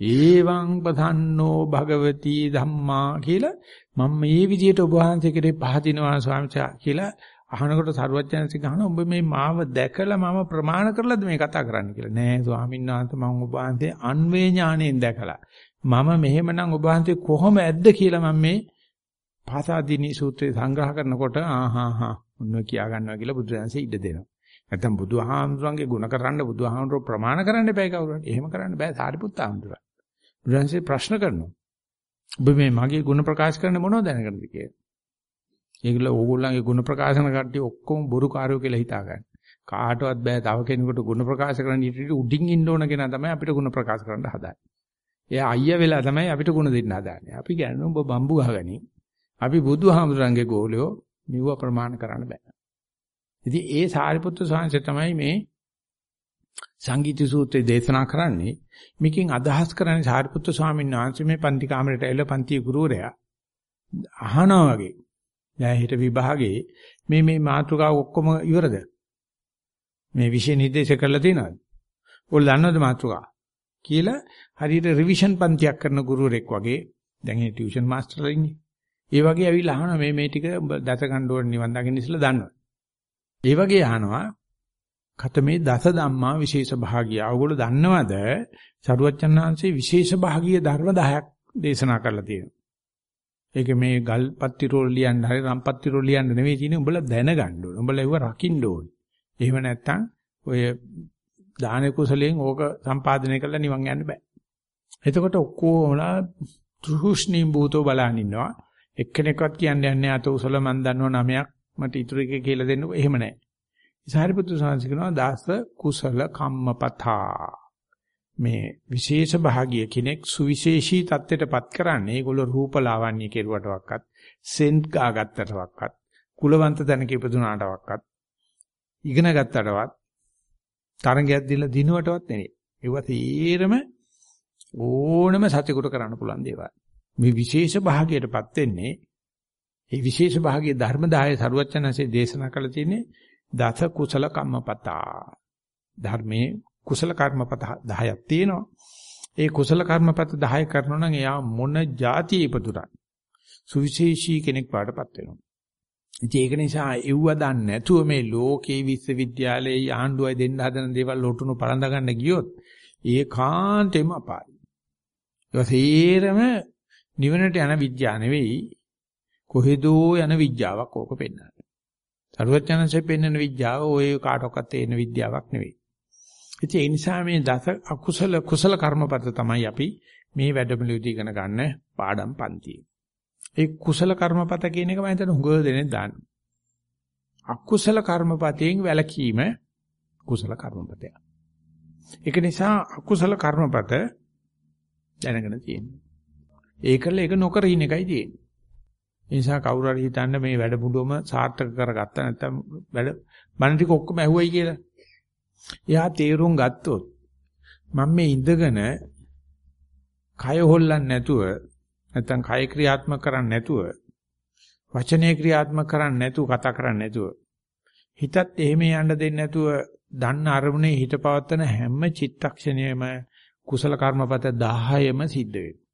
ඒවං පතන්නෝ භගවති ධම්මා කියලා මම මේ විදිහට ඔබ වහන්සේ කෙරේ පහදිනවා ස්වාමීචා කියලා අහනකොට සරුවචනසික අහන ඔබ මේ මාව දැකලා මම ප්‍රමාණ කරලාද මේ කතා කරන්න කියලා. නෑ ස්වාමීන් වහන්සේ මම ඔබ වහන්සේ අන්වේ ඥාණයෙන් දැකලා. මම මෙහෙමනම් ඔබ වහන්සේ කොහොම ඇද්ද කියලා මම මේ පාසාදීනි සූත්‍රය සංග්‍රහ කරනකොට ආහා හා මොනව කියා ගන්නවා කියලා බුදුරජාණන්සේ ඉඩ දෙනවා. නැත්තම් බුදුහාමුදුරන්ගේ ගුණ කරන්න බුදුහාමුදුර ප්‍රමාණ කරන්න එපා කවුරුහරි. එහෙම කරන්න බෑ සාරිපුත්ත ආමුදුරා බුදුරජාණන්සේ ප්‍රශ්න කරනවා. ඔබ මේ මගේ ಗುಣ ප්‍රකාශ කරන්න මොනවද දැනගන්නද? කියලා. ඒගොල්ලෝ ඕගොල්ලන්ගේ ಗುಣ ප්‍රකාශන කට්ටිය ඔක්කොම බොරු කාර්යෝ කියලා හිතා ගන්න. කාටවත් බෑ තව කෙනෙකුට ಗುಣ ප්‍රකාශ කරන්න ඉතින් උඩින් ඉන්න ඕන කෙනා තමයි අපිට ಗುಣ ප්‍රකාශ කරන්න හදාන්නේ. එයා අයියා වෙලා තමයි අපිට ಗುಣ දෙන්න හදාන්නේ. අපි කියන්නේ ඔබ බම්බු ගහගනි. අපි බුදුහාමුදුරන්ගේ ගෝලියෝ මෙව ප්‍රමාණ කරන්න බෑ. ඉතින් ඒ සාරිපුත්‍ර සාංශය තමයි මේ සංගීත සූත්‍රය දේශනා කරන්නේ මේකෙන් අදහස් කරන්නේ සාරිපුත්‍ර ස්වාමීන් වහන්සේ මේ පන්ති කාමරයට ඇවිල්ලා පන්ති ගුරුවරයා අහනවා වගේ දැන් හිට විභාගේ මේ මේ මාතෘකාව ඔක්කොම ඉවරද මේ විෂය නිර්දේශ කරලා තියෙනවද ඔයාලා දන්නවද මාතෘකාව කියලා හරියට රිවිෂන් පන්තියක් කරන ගුරුවරෙක් වගේ දැන් ඒ ටියුෂන් මාස්ටර්ලා ඉන්නේ ඒ වගේ ඇවිල්ලා අහනවා මේ මේ ටික දත ගන්න ඕන නිවන් දකින්න ඉස්සලා දන්නවද ඒ වගේ අහනවා කතමේ දස ධම්මා විශේෂ භාගිය. ඔයගොල්ලෝ දන්නවද? සරුවච්චන්හන්සේ විශේෂ භාගීය ධර්ම 10ක් දේශනා කරලා තියෙනවා. ඒක මේ ගල්පත්ති රෝල් ලියන්න හරි රම්පත්ති රෝල් ලියන්න නෙවෙයි තියෙන්නේ. උඹලා දැනගන්න ඕනේ. උඹලා ඒව රකින්න ඕනේ. එහෙම නැත්නම් ඔය දාන කුසලයෙන් ඕක සම්පාදනය කරලා නිවන් යන්න බෑ. එතකොට ඔක්කොමලා තෘෂ්ණී භූතෝ බලන් ඉන්නවා. එක්කෙනෙක්වත් කියන්නේ නැහැ අත උසල මන් දන්නව නමයක් මට ඉතුරු එක කියලා දෙන්නකෝ. එහෙම නැහැ. සාරිපුත්‍ර සාංශ කියනවා දාස කුසල කම්මපතා මේ විශේෂ භාගිය කෙනෙක් සුවිශේෂී தත්ත්වයටපත් කරන්නේ. ඒගොල්ලෝ රූප ලාවන්‍ය කෙරුවටවත් සෙන්ට් ගාගත්තටවත් කුලවන්ත තැනක ඉපදුනාටවත් ඉගෙන ගත්තටවත් තරංගයක් දීලා දිනුවටවත් නෙවෙයි. ඒවා තීරම ඕනම සතෙකුට කරන්න පුළුවන් දේවල්. මේ විශේෂ භාගයටපත් වෙන්නේ මේ විශේෂ භාගයේ ධර්ම 10 සරුවචනanse දේශනා කළ තියෙන්නේ දස කුසල කම්මපතා. ධර්මයේ කුසල කර්මපත 10ක් තියෙනවා. ඒ කුසල කර්මපත 10 කරනවා නම් එයා මොන જાති ඉපදුරා සුවිශේෂී කෙනෙක් පාටපත් වෙනවා. ඉතින් ඒක නිසා එව්ව දන්නේ නැතුව මේ ලෝකේ විශ්වවිද්‍යාලයේ ආණ්ඩුවයි දෙන්න හදන දේවල් ලොටුනු පළඳ ගන්න ගියොත් ඒකාන්තෙම අපායි. ඒවසේරම නිවනට යන විද්‍යාව නෙවෙයි කොහෙදෝ යන විද්‍යාවක් ඕක පෙන්නන්නේ. සරුවචනන්සේ පෙන්වන විද්‍යාව ඔය කාටවත් තේරෙන විද්‍යාවක් නෙවෙයි. ඉතින් ඒ නිසා මේ දස අකුසල කුසල කර්මපත තමයි අපි මේ වැඩමුළුවේදී ඉගෙන ගන්න පාඩම් පන්තියේ. ඒ කුසල කර්මපත කියන එක මම හිතන හුඟ දෙනෙක් දාන්න. අකුසල කර්මපතයෙන් වැළකීම කුසල කර්මපතය. ඒක නිසා අකුසල කර්මපත දැනගෙන තියෙනවා. ඒකල ඒක නොකර ඉන්න එකයි තියෙන්නේ. ඒ නිසා කවුරු හරි හිතන්න මේ වැඩමුළුවම සාර්ථක කරගත්තා නැත්නම් වැඩ බණ ටික ඔක්කොම ඇහුවයි කියලා. එයා තේරුම් ගත්තොත් මම මේ ඉඳගෙන කය හොල්ලන්නේ නැතුව නැත්නම් කය ක්‍රියාත්මක කරන්නේ නැතුව වචනේ ක්‍රියාත්මක කරන්නේ නැතුව කතා කරන්නේ නැතුව හිතත් එහෙම යන්න දෙන්නේ නැතුව දන්න අරමුණේ හිත පවත්තන හැම චිත්තක්ෂණයෙම කුසල කර්මපත 10ම සිද්ධ වෙනවා.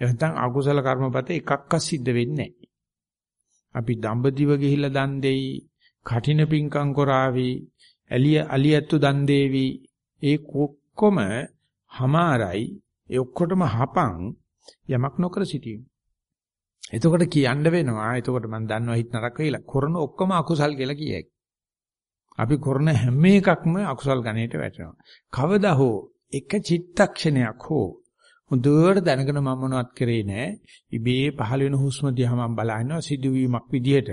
එහෙනම් අකුසල කර්මපත එකක්වත් සිද්ධ වෙන්නේ නැහැ. අපි දඹදිව ගිහිල්ලා දන් දෙයි, කටින පිංකම් කරાવી, ඇලිය අලියැත්තු දන් දේවි. ඒ කොක්කොම හමාරයි. ඒ ඔක්කොටම හපං යමක් නොකර සිටීම. එතකොට කියන්න වෙනවා. එතකොට මම දන්නවා හිත නරක වෙලා. කරන ඔක්කොම අකුසල් කියලා කියයි. අපි කරන හැම එකක්ම අකුසල් ගණයට වැටෙනවා. කවදා හෝ එක චිත්තක්ෂණයක් හෝ හොඳට දැනගෙන මම මොනවත් කරේ නෑ. ඉබේ පහළ වෙන හුස්ම දිහා මම බලනවා සිදුවීමක් විදිහට.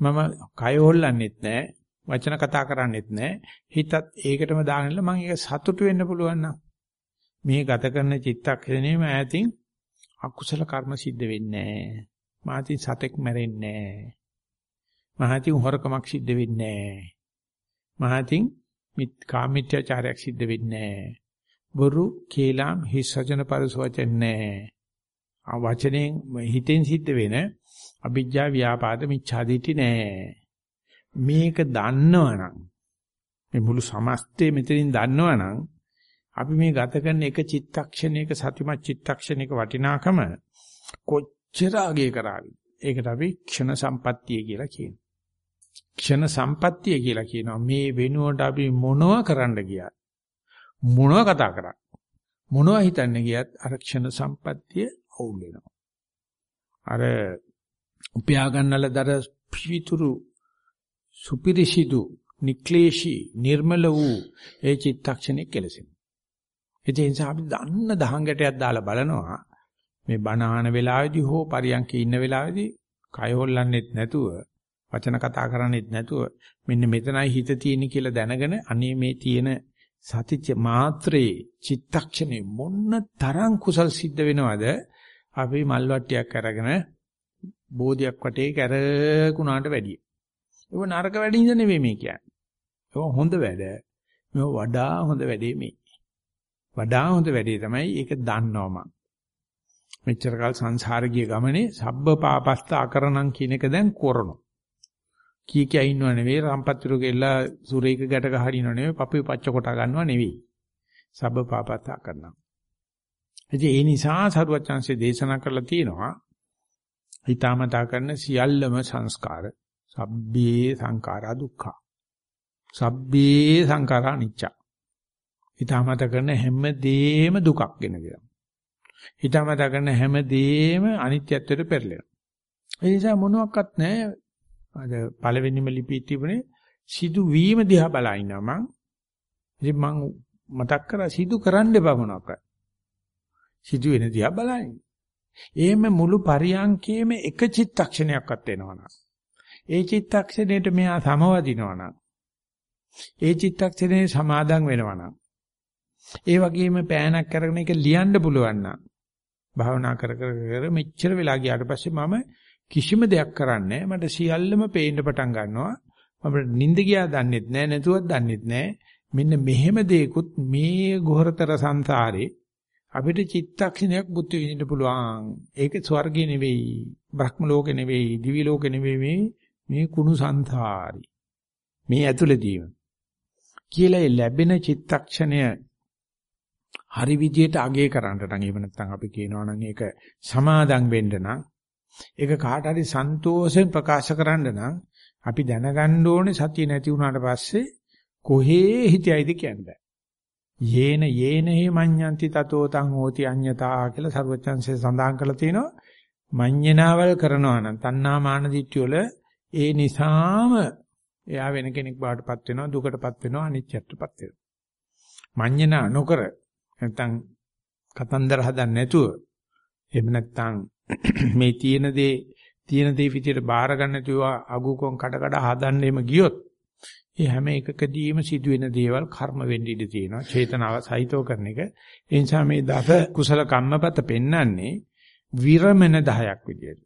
මම කය හොල්ලන්නෙත් නෑ. වචන කතා කරන්නෙත් නෑ. හිතත් ඒකටම දාගෙනලා මම ඒක සතුටු වෙන්න පුළුවන් මේ ගත කරන චිත්තක්ෂණයම ඈතින් අකුසල කර්ම සිද්ධ වෙන්නේ නෑ. මාතින් සතෙක් මැරෙන්නේ නෑ. මහතින් හොරකමක් සිද්ධ වෙන්නේ නෑ. මහතින් මිත් කාමීත්‍යචාරයක් සිද්ධ වෙන්නේ නෑ. බොරු කේලම් හිස් වචන පරස වචන නැහැ. ආ වචනෙන් හිතෙන් සිද්ධ වෙන අභිජ්ජා ව්‍යාපාද මිච්ඡාදිටි නැහැ. මේක දන්නවනම් මේ මුළු සමස්තය මෙතනින් දන්නවනම් අපි මේ ගත කරන එක චිත්තක්ෂණයක සතිමත් චිත්තක්ෂණයක වටිනාකම කොච්චර අගය කරාවි. ඒකට අපි ක්ෂණ සම්පත්තිය කියලා කියනවා. ක්ෂණ සම්පත්තිය කියලා කියනවා. මේ වෙනුවට අපි මොනව කරන්න ගියත් මොනව කතා කරා මොනව හිතන්නේ ගියත් අර ක්ෂණ සම්පත්තිය අවුල් වෙනවා අර උපයා ගන්නලදර පිවිතුරු සුපිරිසිදු නික්ලේශී නිර්මල වූ ඒ චිත්තක්ෂණය කෙලසෙනවා ඒ නිසා අපි දන්න දහංගටයක් දාලා බලනවා. මේ බණාන වෙලාවේදී හෝ පරියන්කේ ඉන්න වෙලාවේදී කය හොල්ලන්නෙත් නැතුව වචන කතා කරන්නෙත් නැතුව මෙන්න මෙතනයි හිත තියෙන්නේ කියලා දැනගෙන අනේ මේ තියෙන සතිච මාත්‍රේ චිත්තක්ෂණේ මොන්න තරම් කුසල් සිද්ධ වෙනවද? අපි මල් වට්ටියක් අරගෙන බෝධියක් වටේ කැරකුණාට වැඩිය. ඒක නරක වැඩින්ද නෙවෙයි මේ කියන්නේ. ඒක හොඳ වැඩ. මේ වඩා හොඳ වැඩේ මේ. වඩා හොඳ වැඩේ තමයි ඒක දන්නවම. මෙච්චර කල් සංසාර ගමනේ සබ්බ පාපස්ත අකරණම් කියන එක දැන් කරනවා. කී කිය ඉන්නව නෙවෙයි රම්පත්තිරු ගෙල්ලා සුරේක ගැට ගහරිනව නෙවෙයි පපුවේ පච්ච කොට ගන්නව නෙවෙයි සබ්බ පාපතා කරනවා ඉතින් ඒ නිසා සරුවත් chance දේශනා කරලා තියෙනවා හිතාමතා කරන සියල්ලම සංස්කාර සබ්බේ සංඛාරා දුක්ඛ සබ්බේ සංඛාරා අනිච්ච හිතාමතා කරන හැම දෙෙම දුකක් ගෙන දෙනවා හිතාමතා කරන හැම දෙෙම අනිත්‍යත්වයට පෙරලෙනවා ඒ නිසා මොනවත් නැහැ අද පළවෙනිම ලිපියේ තිබුණේ සිදු වීම දිහා බලා ඉන්නවා මං. ඉතින් මං මතක් කරා සිදු කරන්න එපා මොනවාක්වත්. සිදු වෙන දිහා බලන්න. එහෙම මුළු පරියන්කේම එක චිත්තක්ෂණයක්වත් වෙනවනම්. ඒ චිත්තක්ෂණයට මෙහා සමවදිනවනම්. ඒ චිත්තක්ෂණේ සමාදන් වෙනවනම්. ඒ වගේම පෑනක් අරගෙන ඒක ලියන්න පුළුවන් නම් භාවනා කර කර කර මෙච්චර වෙලා ගියාට පස්සේ මම කිසිම දෙයක් කරන්නේ මට සියල්ලම පේන්න පටන් ගන්නවා මම නිින්ද ගියා දන්නෙත් නෑ නැතුවත් දන්නෙත් නෑ මෙන්න මෙහෙම දෙයකුත් මේ ගොහරතර සංසාරේ අපිට චිත්තක්ෂණයක් බුද්ධ විඳින්න පුළුවන් ඒක ස්වර්ගේ නෙවෙයි බ්‍රහ්ම ලෝකේ නෙවෙයි දිවි ලෝකේ නෙවෙයි මේ මේ කුණු සංසාරي මේ ඇතුළතීම කියලා ලැබෙන චිත්තක්ෂණය හරි විදියට අගය කරන්නට නම් එහෙම නැත්නම් අපි කියනවා නම් ඒක සමාදම් වෙන්න නම් ඒක කාට හරි සන්තෝෂයෙන් ප්‍රකාශ කරන්න නම් අපි දැනගන්න ඕනේ සතිය නැති වුණාට පස්සේ කොහේ හිතයිද කියන්න බෑ. යේන යේන හේ මඤ්ඤන්ති තතෝ තං හෝති අඤ්ඤතා කියලා සර්වචන්සේ සඳහන් කරලා තිනවා. මඤ්ඤණාවල් කරනවා නම් තණ්හා මාන දිට්ඨිය වල ඒ නිසාම එයා වෙන කෙනෙක් බාටපත් වෙනවා දුකටපත් වෙනවා අනිච්චයටපත් වෙනවා. මඤ්ඤණා නොකර නැත්නම් කතන්දර හදන්න නැතුව එහෙම නැත්නම් මේ තියෙන දේ තියෙන දේ විදියට බාර ගන්න නැතුව අගුකොන් කඩ කඩ හදන්න එම ගියොත් ඒ හැම එකකදීම සිදුවෙන දේවල් කර්ම වෙන්න ඉඩ තියෙනවා. චේතනාව සහිතව කරන එක. ඒ නිසා මේ දස කුසල කම්මපත පෙන්වන්නේ විරමන 10ක් විදියට.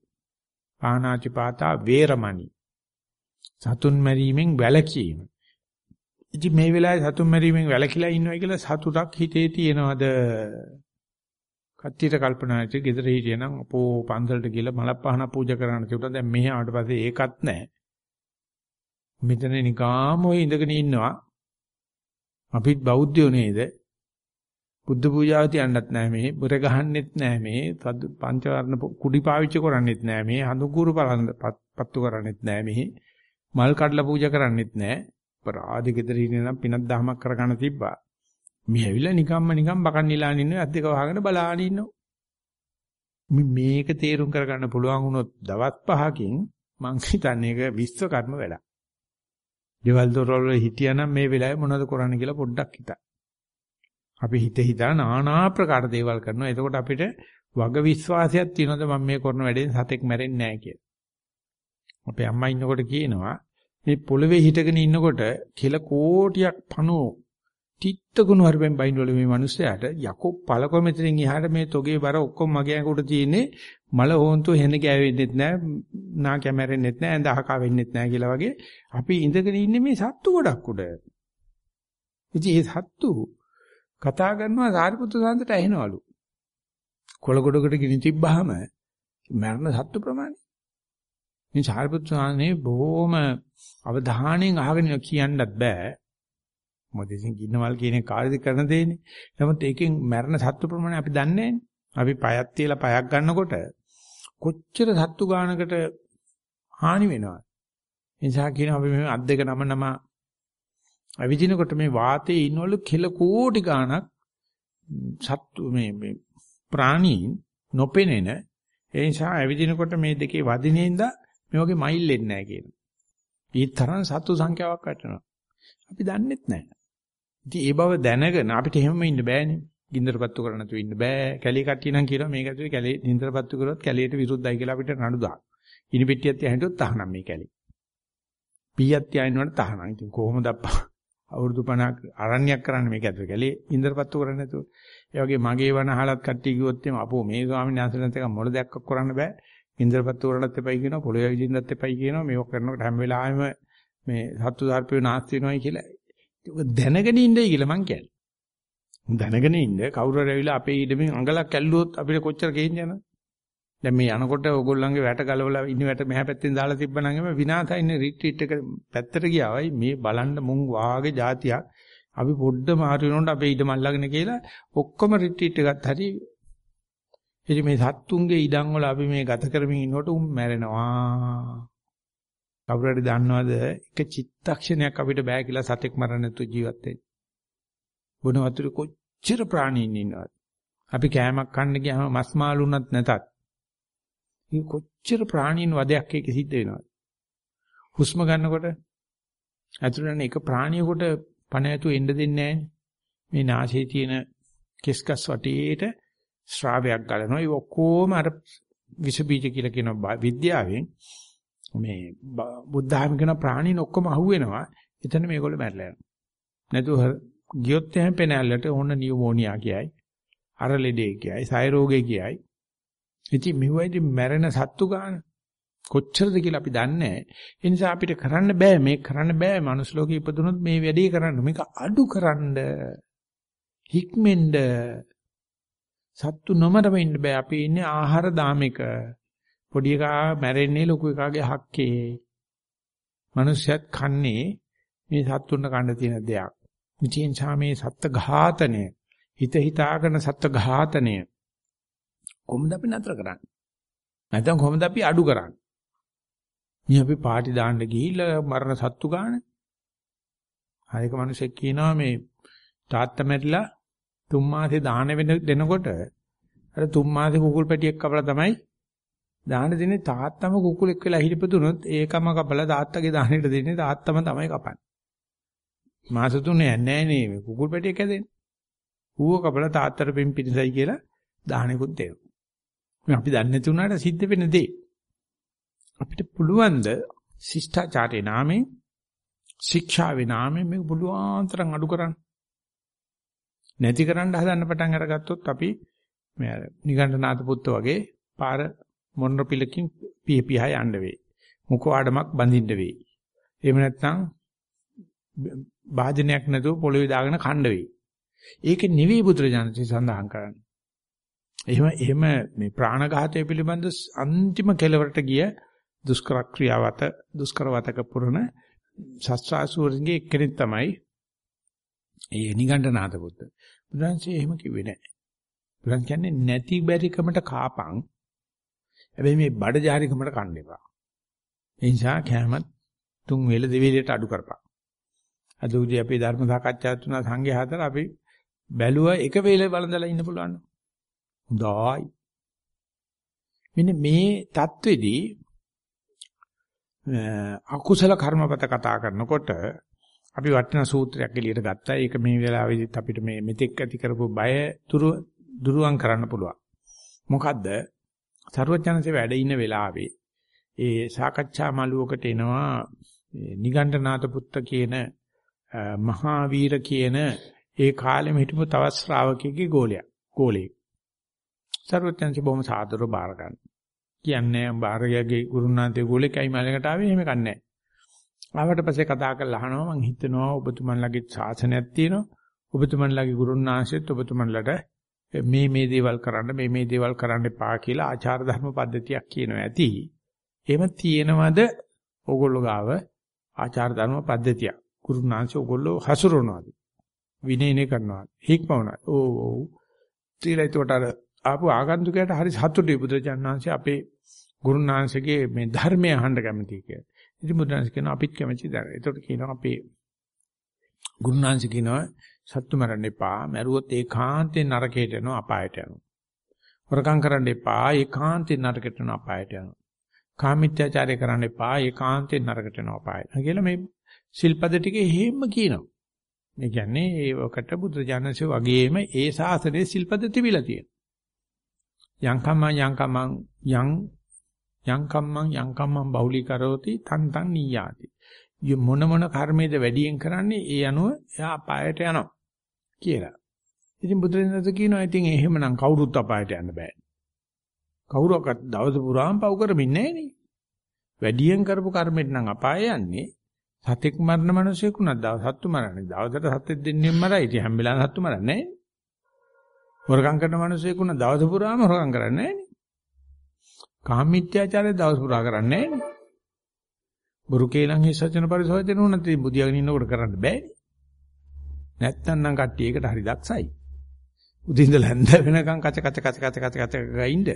පානාති පාතා වේරමණී. සතුන් මැරීමෙන් වැළකීම. ඉතින් මේ වෙලාවේ සතුන් මැරීමෙන් වැළකීලා ඉන්නවා කියලා සතුටක් හිතේ තියෙනවද? කට්ටියට කල්පනා වෙච්ච ගෙදර හිටියනම් අපෝ පන්සලට ගිහලා මලක් පහන පූජා කරන්න තිබුණා. දැන් මෙහි ආවට පස්සේ ඒකත් නැහැ. මෙතන නිකාම ඔය ඉඳගෙන ඉන්නවා. අපිත් බෞද්ධයෝ නේද? බුද්ධ පූජාව තියන්නත් නැහැ මේ. බුර ගහන්නෙත් නැහැ මේ. පංචවර්ණ කුඩි පාවිච්චි කරන්නෙත් නැහැ මේ. හඳුකුරු පත්තු කරන්නෙත් නැහැ මේ. මල් කඩලා පූජා කරන්නෙත් නැහැ. පරාදි ගෙදර ඉඳන් පිනක් දහමක් කරගන්න තිබ්බා. මේ ඇවිල්ලා නිකම්ම නිකම් බකන් නිලාන ඉන්නේ අත් දෙක වහගෙන බලාගෙන ඉන්නවා. මේක තේරුම් කරගන්න පුළුවන් වුණොත් දවස් පහකින් මං හිතන්නේ ඒක විශ්වකර්ම වැඩක්. ගෙවල් දොරවල් වල හිටියානම් මේ වෙලාවේ මොනවද කරන්න කියලා පොඩ්ඩක් හිතන්න. අපි හිත හිතා নানা ආකාර දේවල් කරනවා. එතකොට අපිට වග විශ්වාසයක් තියෙනවද මම මේ කරන වැඩෙන් සතෙක් මැරෙන්නේ නැහැ කියලා. අපේ අම්මා ඉන්නකොට කියනවා මේ පොළවේ හිටගෙන ඉන්නකොට කෙල කෝටියක් පණෝ තිත්ත ගුණ හරිපෙන් බයින්වල මේ මිනිස්සයාට යකෝ පළකො මෙතනින් එහාට මේ තොගේ බර ඔක්කොම මගේ ඇඟට තියෙන්නේ මල හොන්තු හෙන ගෑවෙන්නෙත් නැහැ නා කැමරෙන්නෙත් නැහැ ඇඳ අහකා වෙන්නෙත් නැහැ කියලා වගේ අපි ඉඳගෙන ඉන්නේ මේ සත්තු ගොඩක් උඩ. ඉතින් මේ සත්තු කතා කරනවා සාරිපුත්‍ර සාන්තට ඇහෙනවලු. කොළ ගොඩකට ගිනි තිබ්බහම මරණ සත්තු ප්‍රමාණය. මේ සාරිපුත්‍ර සාන්තේ බොහොම අවධානයෙන් අහගෙන කියන්නත් බෑ. මොකද ඉතින් ගින්නවල් කියන කාර්යද කරන දෙන්නේ. නමුත් ඒකෙන් මරණ සත්තු ප්‍රමාණය අපි දන්නේ අපි පයක් තියලා පයක් ගන්නකොට කොච්චර සත්තු ගානකට හානි වෙනවද? ඒ නිසා කියනවා අපි මේ අත් දෙක නම නම අවිදිනකොට මේ වාතයේ ඉන්නවලු කෙල කෝටි ගාණක් සත්තු මේ මේ ප්‍රාණීන් නොපෙනෙන ඒ නිසා අවිදිනකොට මේ දෙකේ වදිනින්ද මේ වගේ මයිල් එන්නේ නැහැ කියනවා. ඊ තරම් සත්තු සංඛ්‍යාවක් වැටෙනවා. අපි දන්නෙත් නැහැ. ඉතින් ඒ බව දැනගෙන අපිට එහෙමම ඉන්න බෑනේ. ගින්දරපත්තු කරන්න නැතුව ඉන්න බෑ. කැලේ කට්ටිය නම් කියනවා මේක ඇතුලේ කැලේ ගින්දරපත්තු කරොත් කැලේට විරුද්ධයි කියලා අපිට නඩු දාන. ඉනි පෙට්ටියක් තියාහිටුත් තහනම් මේ කැලේ. පීයක් තියාිනවට තහනම්. ඉතින් කොහොමද අප්පා අවුරුදු 50ක් අරණ්‍යයක් කරන්න මේක ඇතුලේ කැලේ ගින්දරපත්තු කරන්නේ නැතුව. ඒ වගේ මගේ වන අහලත් කට්ටිය කිව්වොත් එimhe අපෝ මේ ස්වාමීන් වහන්සේලාත් එක මොළ දෙයක් කරන්න බෑ. ගින්දරපත්තු කරන්නත් එපයි කියනවා පොළොවේ විදින්නත් එපයි කියනවා මේක කරනකොට හැම වෙලාවෙම මේ සත්තු සර්පේ නාස්ති වෙනවයි කියලා ඒක දැනගෙන ඉන්නයි කියලා මං කියන්නේ. දැනගෙන ඉන්න කවුරු හරි ඇවිල්ලා අපේ ඊඩමින් අඟලක් ඇල්ලුවොත් අපිට කොච්චර කේන්ති යනවද? දැන් මේ යනකොට ඕගොල්ලන්ගේ වැට ගලවලා ඉන්න වැට මෙහා පැත්තෙන් දාලා තිබ්බනම් එම විනාශයි ඉන්නේ රිට්‍රීට් එක පැත්තට ගියාවයි මේ බලන්න මුං වාගේ જાතියක් අපි පොඩ්ඩ මාරු වෙනකොට අපේ ඊඩම අල්ලගෙන කියලා ඔක්කොම රිට්‍රීට් එකත් හරි ඉතින් මේ සත්තුන්ගේ ඉඩම් වල අපි මේ ගත කරමින් ඉන්නකොට උන් මැරෙනවා කවුරු හරි දන්නවද එක චිත්තක්ෂණයක් අපිට බෑ කියලා සතෙක් මරන්න නැතුව ජීවත් වෙන්න. බොන වතුර කොච්චර ප්‍රාණීන් ඉන්නවද? අපි කෑමක් කන්න ගියාම මස් මාළු උනත් නැතත් මේ කොච්චර ප්‍රාණීන් වදයක් එක සිද්ධ වෙනවද? හුස්ම ගන්නකොට ඇතුළේ එක ප්‍රාණියෙකුට පණ ඇතු එන්න දෙන්නේ මේ නාසයේ තියෙන කෙස්කස් වටේට ශ්‍රාවයක් ගලනවා. ඒ ඔක්කොම අර විස බීජ කියලා කියන විද්‍යාවෙන් මේ බුද්ධ ධර්ම කියන ප්‍රාණීන් ඔක්කොම අහුවෙනවා. එතන මේගොල්ලෝ මැරලා යනවා. නැතුව ගියොත් එහෙම පෙනැල්ලට ඕන නියුමෝනියා කියයි. අර ලෙඩේ කියයි, සය රෝගේ කියයි. ඉතින් මෙවයිදි මැරෙන සත්තු ගන්න කොච්චරද කියලා අපි දන්නේ නැහැ. ඒ නිසා අපිට කරන්න බෑ මේක කරන්න බෑ. මනුස්ස ලෝකේ ඉපදුනොත් මේ වැඩේ කරන්න. මේක අඩු කරන්න. හික්මෙන්ද සත්තු නොමරම ඉන්න බෑ. අපි ඉන්නේ ආහාර දාමයක. පොඩි එකා මැරෙන්නේ ලොකු එකාගේ හක්කේ. මිනිස්සුත් කන්නේ මේ සත්තුන්ට කන්න තියෙන දෙයක්. ඉතින් සාමේ සත්ත්‍ය ඝාතනය හිත හිතාගෙන සත්ත්‍ය ඝාතනය කොහොමද අපි නතර කරන්නේ? නැත්නම් කොහොමද අපි අඩු කරන්නේ? මේ අපි පාටි දාන්න ගිහිල්ලා මරණ සත්තු ගන්න. හරික මිනිස්සෙක් කියනවා මේ තාත්තා මැරිලා තුන් මාසේ දාන වෙන දෙනකොට අර තුන් මාසේ කුකුල් පැටියෙක් කපලා තමයි දාන දෙන්නේ තාත්තම කුකුලෙක් වෙලා හිටපදුනොත් ඒකම කපලා තාත්තගේ දානෙට දෙන්නේ තාත්තම තමයි කපන්නේ. මාස තුනේ නැහැ නේ මේ කුකුල් පැටියෙක් හැදෙන්නේ. ඌව කපලා තාත්තට පින් පිණිසයි කියලා දාහනෙකුත් දෙනවා. මේ අපි දන්නේ නැති වුණාට සිද්ධ වෙන දේ. අපිට පුළුවන් ද ශිෂ්ටාචාරයේ නාමයෙන් ශික්ෂාවේ නාමයෙන් මේක පුළුවන් තරම් අඩු කරන්න. නැති කරන්න හදන්න පටන් අරගත්තොත් අපි මේ නිගණ්ඨනාත පුත්ත වගේ පාර මොනර පිලකින් පිය පියා යන්න වෙයි. මුඛ ආඩමක් බඳින්න වෙයි. එහෙම නැත්නම් වාදනයක් නැතුව පොළවේ දාගෙන කණ්ඩ වෙයි. ඒක නෙවෙයි බුදුරජාණන්සේ සඳහන් කරන්නේ. එහෙම එහෙම මේ ප්‍රාණඝාතය පිළිබඳ අන්තිම කෙලවරට ගිය දුෂ්කර ක්‍රියාවත දුෂ්කර වතක පුරන ශස්ත්‍රාසුරගේ එක්කෙනෙක් තමයි ඒ නිගණ්ඨනාත පුත්. බුදුන්සේ එහෙම කිව්වේ නැහැ. බුදුන් කියන්නේ නැති බැරිකමට කාපං. හැබැයි මේ බඩජාරිකමට කන්න එපා. ඒ නිසා කැමත් තුන් වේල දෙවේලට අඩු කරපන්. අද උදේ අපේ ධර්ම සාකච්ඡා තුන සංඝයා හතර අපි බැලුව එක වේල වළඳලා ඉන්න පුළුවන්. හොඳයි. මෙන්න මේ தത്വෙදී අකුසල කර්මපත කතා කරනකොට අපි වටිනා සූත්‍රයක් එළියට ගත්තා. ඒක මේ වෙලාවේදීත් අපිට මේ මෙතෙක් ඇති කරපු බය දුරු දුරුවන් කරන්න පුළුවන්. මොකද්ද? සර්වඥාන්සේ වැඩ ඉන්න වෙලාවේ ඒ සාකච්ඡා මළුවකට එනවා නිගණ්ඨනාත පුත්ත කියන මහා වීර කියන ඒ කාලෙම හිටපු තවත් ශ්‍රාවකෙක්ගේ ගෝලයක් ගෝලෙක්. සර්වඥාන්සේ බොහොම සාදරව බාර ගන්න. කියන්නේ බාරගයාගේ ගුරුනාන්තේ ගෝලෙකයි මලකට ආවේ එහෙම කන්නේ ආවට පස්සේ කතා කරලා අහනවා මං හිතනවා ඔබතුමන්ලගේ ශාසනයක් තියෙනවා. ඔබතුමන්ලගේ ගුරුනාංශෙත් ඔබතුමන්ලට මේ මේ දේවල් කරන්න මේ මේ දේවල් කරන්න එපා කියලා ආචාර ධර්ම පද්ධතියක් කියනවා ඇති. එහෙම තියෙනවද ඕගොල්ලෝ ගාව ආචාර ධර්ම පද්ධතියක්? ගුරුනාංශ ඕගොල්ලෝ හසුරවනවාද? විනයනේ කරනවාද? හික්මවනවාද? ඕ ඔව්. ත්‍රිලයිතට අර ආපු ආගන්තුකයට හරි සතුටුයි බුදුචානන්සේ අපේ ගුරුනාංශගේ මේ ධර්මය අහන්න කැමතියි කියලා. ඉතින් බුදුනාංශ කියනවා අපිත් කැමතියි දර. ඒකට කියනවා අපේ ගුරුනාංශ කියනවා සත්තු මරන්න එපා. මැරුවොත් ඒකාන්තයෙන් නරකයට යනවා අපායට යනවා. හොරකම් කරන්න එපා. ඒකාන්තයෙන් නරකයට යනවා අපායට යනවා. කාමීත්‍යාචාරය කරන්න එපා. ඒකාන්තයෙන් නරකයට යනවා අපායට. කියලා මේ සිල්පද ටික එහෙම කියනවා. මේ කියන්නේ ඒවකට බුදුජානසෙ වගේම ඒ සාසනයේ සිල්පද තිබිලා තියෙනවා. යංකම්මං යංකම්මං යං යංකම්මං යංකම්මං බහුලී කරෝති තන් තන් නීයාති. මොන මොන කර්මයේද වැඩියෙන් කරන්නේ ඒ අනුව එයා අපායට යනවා කියලා. ඉතින් බුදුරජාණන් කියනවා ඉතින් එහෙමනම් කවුරුත් අපායට යන්න බෑ. කවුරක්වත් දවස පුරාම පව් කරමින් නැහනේ. වැඩියෙන් කරපු කර්මෙට නම් අපාය යන්නේ. සතෙක් මරන මිනිසෙක් උනත් දවස් සත්තු මරන්නේ. දවසට සතෙක් දෙන්නෙම මරයි. ඉතින් හැම වෙලාවෙම සත්තු මරන්නේ නැහැ. හොරකම් කරන මිනිසෙක් උන දවස පුරාම හොරකම් කරන්නේ නැහනේ. කාමීත්‍යාචාරය දවස් පුරා කරන්නේ නැහනේ. බුරු කේලම් හිස් වචන පරිසවචන උනත් බුදියාගෙන ඉන්නකොට කරන්න බෑනේ. නැත්තම් නම් කට්ටිය ඒකට හරි දක්සයි. උදේ ඉඳලා හැන්ද වෙනකන් කච කච කච කච කච කච ගයින්ද.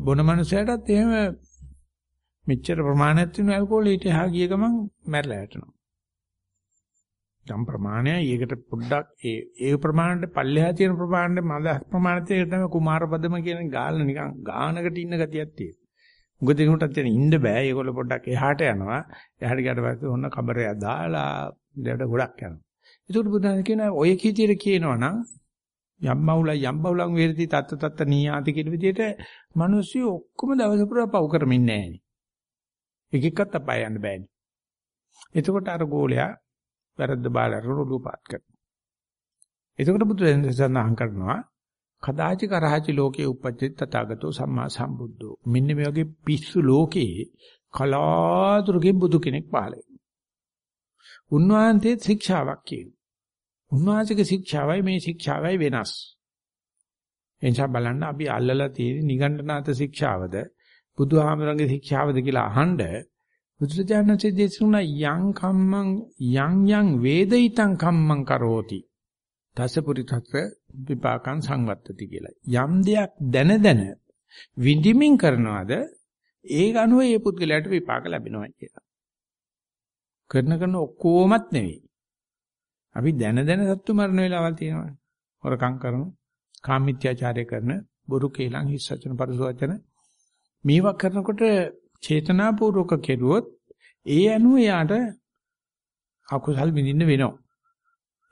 බොන මනුස්සයටත් එහෙම මෙච්චර ප්‍රමාණයක් තියෙන ඇල්කොහොල් ඊට එහා ගිය ගමන් මැරලා වැටෙනවා. යම් ප්‍රමාණයක් ඊකට පොඩ්ඩක් ඒ ඒ ප්‍රමාණයට පල්ලෙහා තියෙන ප්‍රමාණයට මද ප්‍රමාණයට තමයි කුමාරපදම කියන ගාල නිකන් ගානකට ඉන්න ගතියක් තියෙනවා. උග දිනුටත් තියෙන ඉන්න බෑ. ඒගොල්ලෝ පොඩ්ඩක් එහාට යනවා. එහාට ගියාට පස්සේ ඔන්න කබරය දාලා දෙවට ගොඩක් යනවා. ඒකට බුදුන් කියනවා ඔය කීතියට කියනවා නම් යම් බහුලයි යම් බහුලං වේරති තත්ත තත්ත නීයාති කියන විදිහට මිනිස්සු ඔක්කොම දවස පුරා පව් කරමින් නැහැ. එක එකක්වත් අපාය යන්න බෑනේ. එතකොට අර ගෝලයා වැරද්ද බාලා කරන ඔළුවපත් කරනවා. එතකොට බුදුරජාණන් සඳහන් කරනවා කදාචි කරහචි ලෝකේ උපජ්ජති තථාගතෝ සම්මා සම්බුද්ධෝ. මෙන්න මේ වගේ පිස්සු ලෝකේ කලාතුරකින් බුදු කෙනෙක් පහළ වෙනවා. උන්වහන්සේ ශික්ෂාවක් කියනවා. උන්වහන්සේගේ ශික්ෂාවයි මේ ශික්ෂාවයි වෙනස්. එනිසා බලන්න අපි අල්ලලා තියෙන නිගණ්ඨනාත ශික්ෂාවද බුදුහාමරගේ ශික්ෂාවද කියලා අහන්න බුදුරජාණන්සේ දේශුණා යං කම්මං යං යං වේදිතං කම්මං කරෝති තසපුරිතත් විපාකං සංවත්තති කියලා. යම් දෙයක් දැන දැන විඳිමින් කරනවාද ඒක අනුව ඒ පුද්ගලයාට විපාක ලැබෙනවා කියලා. කරන කරන ඔක්කොමත් නෙවෙයි. අපි දැන දැන සත්තු මරණ වෙලාවල් තියෙනවා. හොරකම් කරන, කාමීත්‍යාචාරය කරන, බොරු කේලම් හිස් වචන පරිස වචන මේවා කරනකොට චේතනාපූර්වක කෙරුවොත් ඒ අනුව යාට අකුසල් විඳින්න වෙනවා.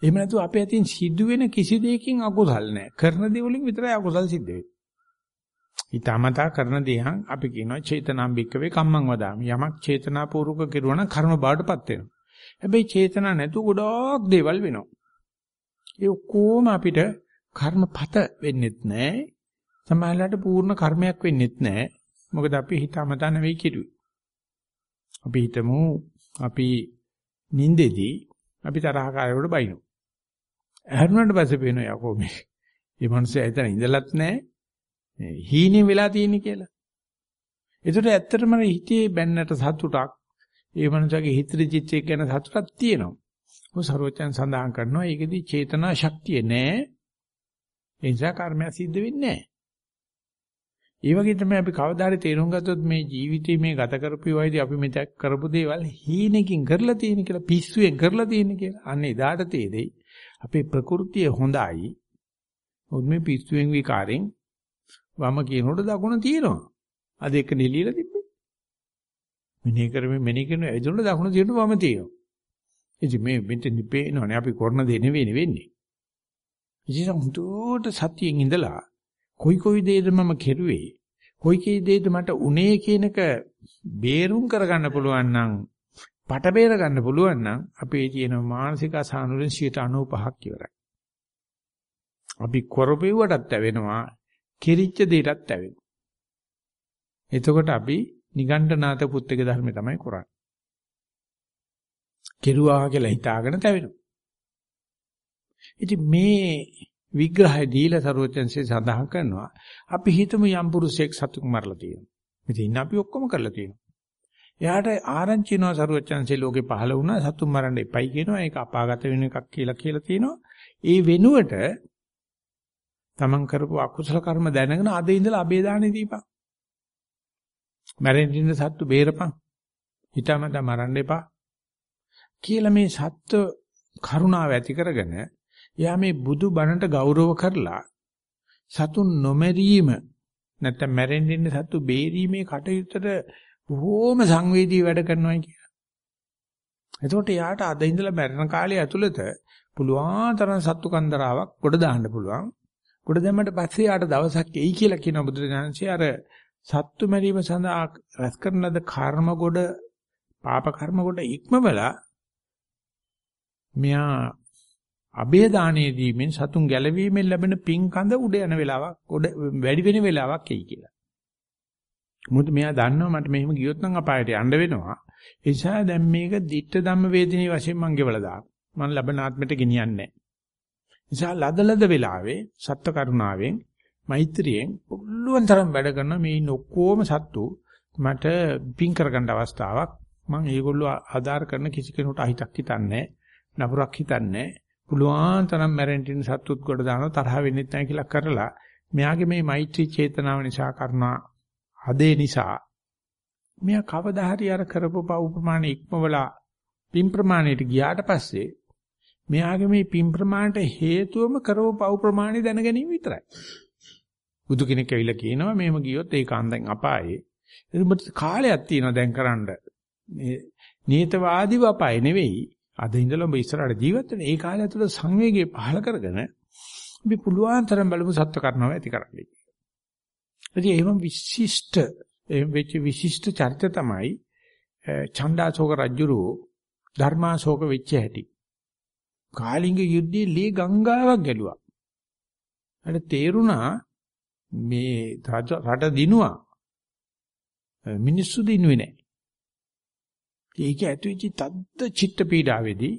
එහෙම නැතු අපේ අතින් සිදුවෙන කිසි දෙයකින් අකුසල් නැහැ. කරන දේ වලින් විතරයි අකුසල් සිද්ධ වෙන්නේ. ඊටමතා කරන දේහන් අපි කියනවා චේතනාම්බික්කවේ කම්මං වදාමි. යමක් චේතනාපූර්වක කෙරුවා නම් කර්ම බාටපත් වෙනවා. හැබැයි චේතනා නැතු ගොඩක් දේවල් වෙනවා. ඒ ඔක්කොම අපිට කර්මපත වෙන්නෙත් නැහැ. සමාහලට පූර්ණ කර්මයක් වෙන්නෙත් නැහැ. මොකද අපි හිතමතා නෙවෙයි කිරුවේ. අපි හිතමු අපි නින්දෙදී අපි තරහකාරයකට බයිනවා. ඇහැරුණාට පස්සේ පේනවා යකෝ මේ. මේ මිනිස්සයා එතන ඉඳලත් නැහැ. හීනෙන් වෙලා තියෙන්නේ කියලා. ඒකට ඇත්තටම හිතේ බැන්නට සතුටක් ඒ මනුස්සයාගේ හිතේ චිත්තයක් ගැන සතුටක් තියෙනවා. මොකද සරුවචන් සඳහන් කරනවා ඒකෙදි චේතනා ශක්තිය නැහැ. ඒ නිසා කර්මය සිද්ධ වෙන්නේ නැහැ. ඒ වගේ තමයි අපි කවදාහරි තේරුම් ගත්තොත් මේ ජීවිතේ මේ ගත කරපු වයිදී අපි මෙතෙක් කරපු දේවල් හීනකින් කරලා තියෙන කියලා පිස්සුවෙන් කරලා තියෙන කියලා. අන්න එදාට තේරෙයි අපේ ප්‍රകൃතිය හොඳයි. මොකද මේ පිස්සුවෙන් විකාරෙන් වම කියනකොට දකුණ තියෙනවා. අද එක නෙලියලා තිබ්බේ. මෙනේ කරමින් මෙනේ කරන එදුණු දකුණ තියෙන වම තියෙනවා. ඉතින් මේ මෙතන පේනවනේ අපි කරන දේ නෙවෙයි වෙන්නේ. ඉතින් හුදුට සතියෙන් ඉඳලා කොයි කොයි දේද මම කෙරුවේ කොයි කොයි දේද මට උනේ කියනක බේරුම් කරගන්න පුළුවන් නම් පට බේර ගන්න පුළුවන් නම් අපේ තියෙන මානසික අසහනුවෙන් 95ක් ඉවරයි. අපි කරපෙව්වටත් ඇවෙනවා කිරිච්ච දෙයටත් ඇවෙනවා. එතකොට අපි නිගණ්ඨනාත පුත්තක ධර්මය තමයි කරන්නේ. කෙරුවා කියලා හිතාගෙන තැවෙනවා. ඉතින් මේ විග්‍රහය දීලා සරුවචන්සේ සඳහන් කරනවා අපි හිතමු යම් පුරුෂයෙක් සතුක් මරලා තියෙනවා. ඉතින් අපි ඔක්කොම කරලා තියෙනවා. එයාට ආරංචි වෙනවා සරුවචන්සේ ලෝකේ පහළ වුණා සතුන් මරන්න එපයි කියනවා. ඒක අපාගත වෙන එකක් කියලා කියලා තියෙනවා. ඒ වෙනුවට තමන් කරපු අකුසල කර්ම දැනගෙන අද ඉඳලා අබේ දාණේ දීපන්. මැරෙන්න ඉන්න සත්තු බේරපන්. හිතමද මරන්න එපා. කියලා මේ සත්ත්ව කරුණාව ඇති කරගෙන එයා මේ බුදු බණට ගෞරව කරලා සතුන් නොමැරීම නැත්නම් මැරෙන්න ඉන්න සතු බේරීමේ කටයුත්තට බොහෝම සංවේදී වැඩ කරනවා කියලා. එතකොට යාට අද ඉඳලා මැරෙන කාලය ඇතුළත පුළුවන් තරම් සත්තු කන්දරාවක් ගොඩ දාන්න පුළුවන්. ගොඩ දැම්මට පස්සේ යාට දවසක් එයි කියලා කියන බුදුරජාණන්සේ අර සත්තු මැරීම සඳහා රැස් කරන ලද කර්ම ගොඩ පාප කර්ම ගොඩ ඉක්මවලා මෙයා අබේ දානේ දීමෙන් සතුන් ගැලවීමෙන් ලැබෙන පින් කඳ උඩ යන වෙලාවක් උඩ වැඩි වෙන වෙලාවක් එයි කියලා. මොකද මෙයා දන්නවා මට මෙහෙම ගියොත් නම් අපායට යන්න වෙනවා. ඒ නිසා දැන් මේක ditta ධම්ම වේදිනේ වශයෙන් මං ගෙවලා දානවා. මං ලබන ආත්මෙට ගෙනියන්නේ නැහැ. නිසා ලදලද වෙලාවේ සත්ත්ව කරුණාවෙන් මෛත්‍රියෙන් පුළුවන් තරම් වැඩ කරන මේ ඔක්කොම සත්තු මට පින් කරගන්න අවස්ථාවක් මම ඒගොල්ලෝ ආධාර කරන කිසි කෙනෙකුට අහිතක් හිතන්නේ නපුරක් හිතන්නේ පුළුවන් තරම් මැරෙන්න සත්තුත් කොට දානවා තරහ වෙන්නෙත් නැහැ කියලා කරලා මෙයාගේ මේ මෛත්‍රී චේතනාව නිසා කරනා හදේ නිසා මෙයා කවදා හරි අර කරපු පව් ප්‍රමාණය ඉක්මවලා පින් ප්‍රමාණයට ගියාට පස්සේ මෙයාගේ මේ පින් ප්‍රමාණයට හේතුවම කරව පව් ප්‍රමාණය දැන ගැනීම විතරයි. බුදු කෙනෙක් ඇවිල්ලා කියනවා මේව ගියොත් ඒකාන්තයෙන් අපායේ. එතකොට කාලයක් තියෙනවා දැන් කරන්න. මේ නියතවාදීව අපාය නෙවෙයි. අද ඉඳලා ඔබ ඉස්සරහට ජීවත් වෙන ඒ කාලය තුළ සංවේගය පහල කරගෙන අපි පුළුවන් තරම් බලමු සත්‍ය කරනවා ඇති කරන්නේ. ඉතින් එහෙම විශිෂ්ට එහෙම වෙච්ච විශිෂ්ට චරිත තමයි චණ්ඩාශෝක රජුරෝ ධර්මාශෝක වෙච්ච හැටි. කාලිංග යුද්ධයේ ලී ගංගාවක් ගැලුවා. අර තේරුණා මේ රට දිනුවා. මිනිස්සු දිනුවේ නැහැ. ඒක ඇතුවිච්ච තද්ද චිත්ත පීඩාවේදී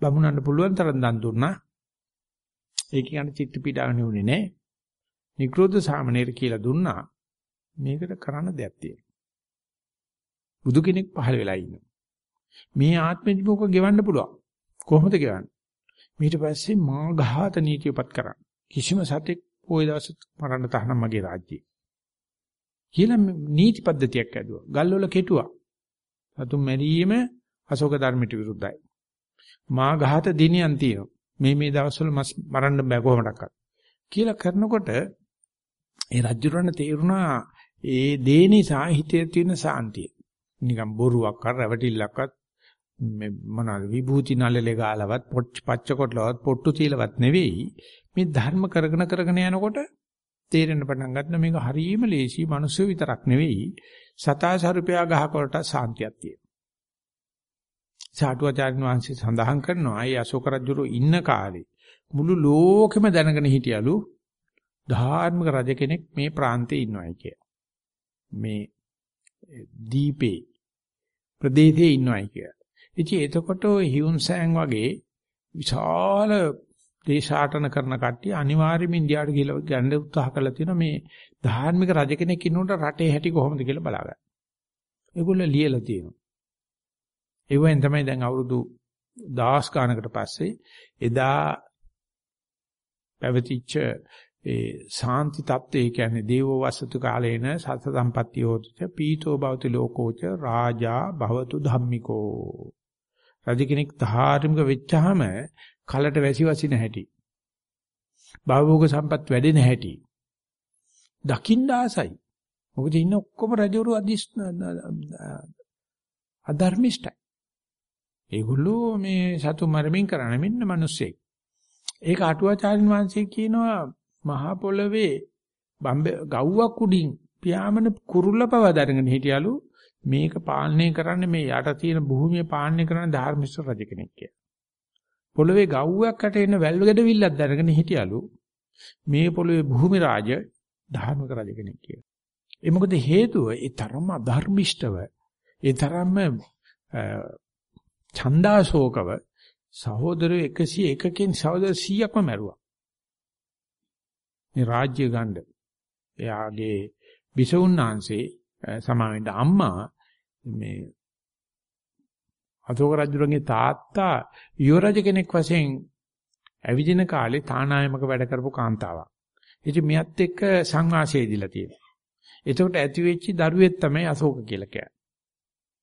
බමුණන්න පුළුවන් තරම් දන් දුන්නා. ඒක කියන්නේ චිත්ත පීඩාව නෙවෙන්නේ නෑ. නික්‍රෝධ සාමණේර කියලා දුන්නා. මේකට කරන්න දෙයක් තියෙනවා. බුදු කෙනෙක් පහළ වෙලා ඉන්නවා. මේ ආත්මෙදි මොක ගෙවන්න පුළුවන්. කොහොමද ගෙවන්නේ? ඊට පස්සේ මා ඝාත නීතියපත් කරා. කිසිම සතෙක් පොයි දවස් මරන්න තහනම් මගේ රාජ්‍යයේ. කියලා නීති පද්ධතියක් ඇදුවා. ගල්වල කෙටුවා. සතුන් මැරීම අශෝක ධර්මයට විරුද්ධයි. මා ඝාත දිනියන් තියෙනවා. මේ මේ දවස්වල මස් මරන්න බෑ කොහොමඩක්වත්. කියලා කරනකොට ඒ රජුරණ තේරුණා ඒ දේ නිසා හිතේ තියෙන සාන්තිය. නිකන් බොරුවක් කර රැවටිල්ලක්වත් මේ මොනවාද විභූති නළලේ ගාලවත් පච්ච කොටලවත් පොට්ටු තීලවත් නෙවෙයි මේ ධර්ම කරගෙන කරගෙන යනකොට තේරෙන්න පටන් ගත්තා මේක හරීම ලේසි මිනිස්සු විතරක් නෙවෙයි සතා සරුපයා ගහකොලට සාන්තියක් තියෙනවා. සාටුවාචාර්ය වංශය සඳහන් කරනවා අය අශෝක රජුරු ඉන්න කාලේ මුළු ලෝකෙම දැනගෙන හිටියලු ධාර්මික රජ කෙනෙක් මේ ප්‍රාන්තේ ඉන්නවයි කිය. මේ දීපේ ප්‍රදේශයේ ඉන්නවයි කිය. ඉතින් එතකොට හියුන්සෑන් වගේ විශාල දේශාටන කරන කට්ටිය අනිවාර්යයෙන්ම ඉන්දියාවට ගිහලා ගන්න උත්සාහ කරලා තියෙනවා මේ ධාර්මික රජ කෙනෙක් ඉන්නකොට රටේ හැටි කොහොමද කියලා බලාගන්න. ඒගොල්ලෝ ලියලා තියෙනවා. ඒවෙන් තමයි දැන් අවුරුදු දහස් ගානකට පස්සේ එදා පැවතිච්ච ඒ සාන්ති තත්ත්වය කියන්නේ දේවෝ වසතු කාලේන සත සම්පත්තියෝච පීතෝ භවති ලෝකෝච රාජා භවතු ධම්මිකෝ රජ කෙනෙක් ධාර්මික වෙච්චාම කලට වැසි වසින හැටි. භවෝග සම්පත් වැඩෙන හැටි. දකින්න ආසයි. මොකද ඉන්න ඔක්කොම රජවරු අදිස් අධර්මිෂ්ඨයි. ඒගොල්ලෝ මේ සතු මරමින් කරන මෙන්න මිනිස්සෙක්. ඒක අටුවාචාරින් වහන්සේ කියනවා මහා පොළවේ බම්බ ගව්වක් උඩින් පියාඹන කුරුල්ල පව දරගෙන හිටියලු මේක පාලනය කරන්නේ මේ යට තියෙන භූමිය පාලනය කරන ධර්මිෂ්ඨ රජ කෙනෙක් කියලා. පොළවේ ගව්වක් යට එන වැල් ගැඩවිල්ලක් දැනගෙන හිටියලු මේ පොළවේ භූමි රාජ ධාර්මික රජ කෙනෙක් කියලා. ඒ මොකද හේතුව ඒ තරම්ම අධර්මිෂ්ඨව ඒ තරම්ම ඡන්දාශෝකව සහෝදරයෝ 101කින් සහෝදර 100ක්ම මැරුවා. මේ රාජ්‍ය ගණ්ඩ. එයාගේ බිසවුන්නාංශේ සමාවෙන්න අම්මා මේ අශෝක රජුගේ තාත්තා යුවරජ කෙනෙක් වශයෙන් ඇවිදින කාලේ තානායමක වැඩ කරපු කාන්තාවක්. ඉතින් මෙයත් එක්ක සංවාසය දීලා තියෙනවා. එතකොට ඇති වෙච්ච දරුවෙක් තමයි අශෝක කියලා කියන්නේ.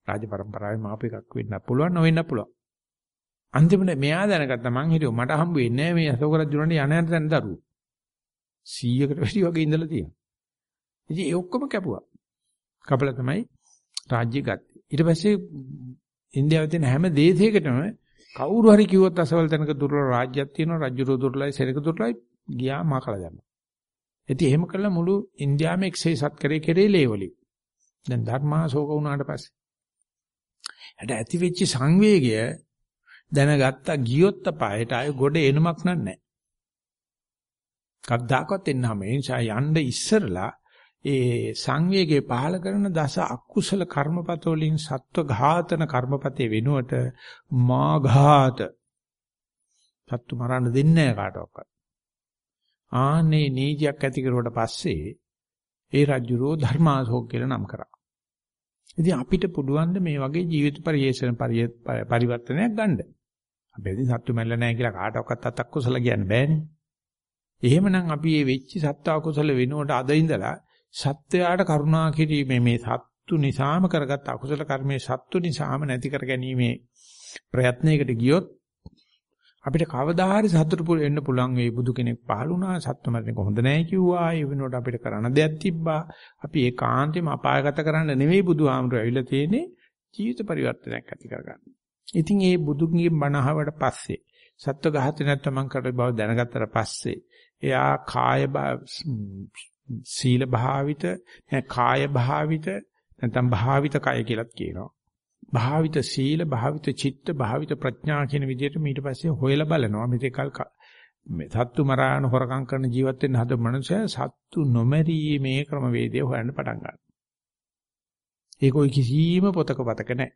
රාජ පරම්පරාවේ මාප එකක් වෙන්න පුළුවන් නොවෙන්න පුළුවන්. අන්තිමට මෙයා දැනගත්තා මං හිතුවා මට හම්බ වෙන්නේ මේ අශෝක රජුණන්ට යන යන තැන දරුවෝ. 100කට වැඩි වගේ ඉඳලා තියෙනවා. ඉතින් ඒ ඔක්කොම කැපුවා. කපලා තමයි රාජ්‍ය ගත්තේ. ඊට පස්සේ ඉන්දියාවේ තියෙන හැම දේශයකටම කවුරු හරි කිව්වොත් අසවල් තැනක දුර්වල රාජ්‍යයක් තියෙනවා රජුරෝ දුර්වලයි සෙනක දුර්වලයි ගියා මාකලා දැම්මා. ඉතින් එහෙම කළා මුළු ඉන්දියාවම එක්සේසත් කරේ කෙරේ ලේවලි. දැන් ධර්මා ශෝක වුණාට පස්සේ. ඇට ඇති වෙච්ච සංවේගය දැනගත්තා ගියොත් අපායට ආය ගොඩ එනමක් නැහැ. කවදාකවත් එන්නම ඒ නිසා යන්න ඉස්සරලා ඒ සංවේගයේ පහල කරන දස අකුසල කර්මපත වලින් සත්ව ඝාතන කර්මපතේ වෙනුවට මා ඝාත සත්තු මරන්න දෙන්නේ නැහැ කාටවත්. ආනේ නීතියක් ඇති කරුවට පස්සේ ඒ රජුරෝ ධර්මාශෝක කියලා නම් කරා. ඉතින් අපිට පුළුවන් මේ වගේ ජීවිත පරිේශන පරිවර්තනයක් ගන්න. අපි ඉතින් සත්තු මැල්ල නැහැ කියලා කාටවත් අතක් කුසල කියන්න බෑනේ. එහෙමනම් අපි මේ වෙච්ච සත්ව අකුසල වෙනුවට අද ඉඳලා සත්වයාට කරුණා කිරීමේ මේ සත්තු නිසාම කරගත් අකුසල කර්මයේ සත්තු නිසාම නැති කර ගැනීමේ ප්‍රයත්නයකට ගියොත් අපිට කවදා හරි සතුටු වෙන්න පුළුවන් වෙයි බුදු කෙනෙක් පහළ වුණා සත්තු මරණක හොඳ නැහැ කිව්වා ඒ වෙනුවට අපිට කරන්න දෙයක් තිබ්බා අපි ඒකාන්තෙම අපායගත කරන්න නෙවෙයි බුදුහාමුදුරු ඇවිල්ලා තියෙන්නේ ජීවිත පරිවර්තනයක් ඇති කරගන්න. ඉතින් ඒ බුදුන්ගේ බණහවට පස්සේ සත්ව ඝාතනයක් තමන් කර බව දැනගත්තට පස්සේ එයා කාය සීල භාවිත කාය භාවිත නැත්නම් භාවිත කය කියලාත් කියනවා. භාවිත සීල භාවිත චිත්ත භාවිත ප්‍රඥා කියන විදිහට ඊට පස්සේ හොයලා බලනවා මෙතෙකල් මේ සත්තු මරාන හොරකම් කරන ජීවත් වෙන්න හද මනුස්සය සත්තු නොමැරී මේ ක්‍රමවේදය හොයන්න පටන් ගන්නවා. ඒක ඔයි කිසිම පොතක පතක නැහැ.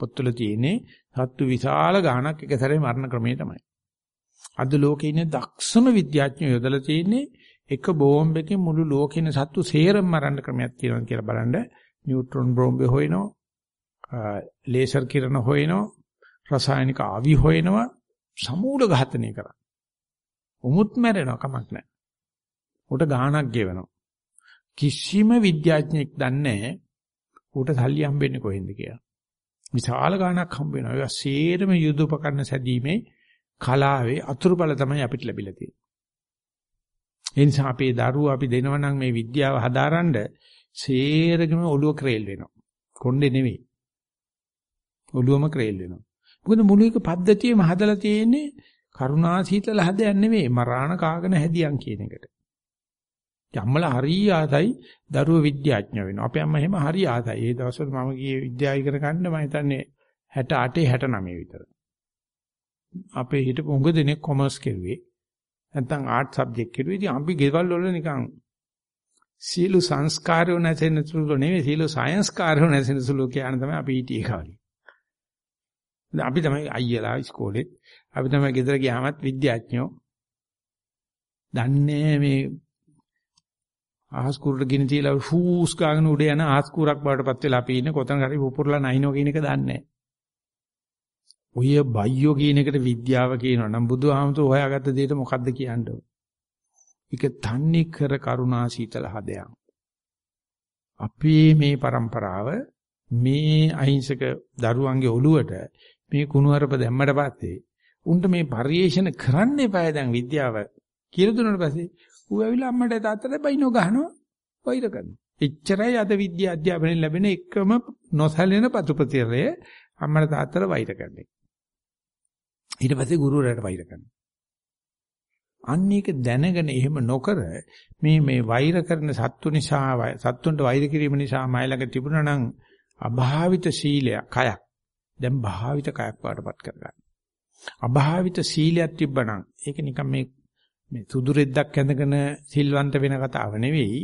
පොත්වල තියෙන්නේ සත්තු විශාල ගාණක් එක සැරේ මරණ ක්‍රමය තමයි. අද ලෝකේ ඉන්න දක්ෂම විද්‍යාඥයෝ යොදලා තියෙන්නේ එක බෝම්බෙකින් මුළු ලෝකේ ඉන්න සත්තු සේරම මරන්න ක්‍රමයක් තියෙනවා කියලා බලන්න නියුට්‍රෝන බෝම්බේ හොයනවා ලේසර් කිරණ හොයනවා රසායනික ආවි හොයනවා සමූල ඝාතනය කරා. උමුත් මැරෙනවා කමක් නැහැ. උට ගාණක් ගෙවනවා. කිසිම විද්‍යාඥයෙක් දන්නේ ඌට සල්ලි හම්බෙන්නේ කොහෙන්ද කියලා. විශාල ගාණක් හම්බ වෙනවා. ඒවා සේරම යුද උපකරණ සැදීමේ කලාවේ අතුරුඵල තමයි අපිට ලැබිලා තියෙන්නේ. ඒ නිසා අපේ දරුවෝ අපි දෙනවා නම් මේ විද්‍යාව හදාරන්න සේරගෙම ඔළුව ක්‍රේල් වෙනවා. කොණ්ඩේ නෙවෙයි. ඔළුවම ක්‍රේල් වෙනවා. මොකද මුළු එක පද්ධතියම හදලා තියෙන්නේ කරුණා සීතල හදයක් නෙවෙයි මරාණ කාගෙන හැදියන් කියන එකට. යම්මලා හරි ආසයි දරුවෝ විද්‍යාඥ වෙනවා. අපේ අම්මා එහෙම හරි ආසයි. ඒ දවස්වල මම ගියේ විද්‍යාව ඉගෙන ගන්න මම හිතන්නේ 68 69 විතර. අපේ හිටපු උඟ දෙනෙක් කොමර්ස් කරුවේ. නැත්නම් ආර්ට් සබ්ජෙක්ට් කරුවේ. ඉතින් අපි ගෙවල් වල නිකන් සීළු සංස්කාරෝ නැසෙන සුළු නෙවෙයි සීළු සංස්කාරෝ නැසෙන සුළු කියන තමයි අපි හිටියේ කාලේ. අපි තමයි අයියලා ඉස්කෝලේත් අපි තමයි ගෙදර ගියාමත් විද්‍යාඥයෝ. දන්නේ මේ ආහස් කුරුට ගිනි තියලා ෆූස් ගාගෙන උඩ යන ආහස් කුරක් බවටපත් වෙලා අපි ඉන්නේ කොතන හරි පුපුරලා නැහිනෝ කියන එක දන්නේ නැහැ. ඔය බයියෝ කියන එකට විද්‍යාව කියනවා නම් බුදුහාමුදුර හොයාගත්ත දෙයට මොකද්ද කියන්නේ? ඒක තන්නේ කර කරුණා සීතල හදයක්. අපේ මේ પરම්පරාව මේ අහිංසක දරුවන්ගේ ඔළුවට මේ කුණුහරුප දැම්මට පස්සේ උන්ට මේ පරිේශන කරන්න එපාය දැන් විද්‍යාව කියලා දුන්නාට පස්සේ ඌ ඇවිල්ලා අම්මට තාත්තට බයිනෝ ගහනවා වෛර කරනවා. එච්චරයි අද විද්‍යා අධ්‍යාපනයෙන් ලැබෙන එකම නොසැලෙන පතුපතිරය අම්මට තාත්තට වෛර කරන්නේ. ඊට පස්සේ ගුරුවරයාට වෛර කරනවා. අන්න ඒක දැනගෙන එහෙම නොකර මේ මේ වෛර කරන සත්තු නිසා සත්තුන්ට වෛර කිරීම නිසා මයිලඟ තිබුණා නම් අභාවිත සීලයක් කයක් දැන් භාවිත කයක් වඩපත් කරගන්න. අභාවිත සීලයක් තිබ්බනම් ඒක නිකන් මේ මේ සුදු රෙද්දක් ඇඳගෙන සිල්වන්ත වෙන කතාව නෙවෙයි.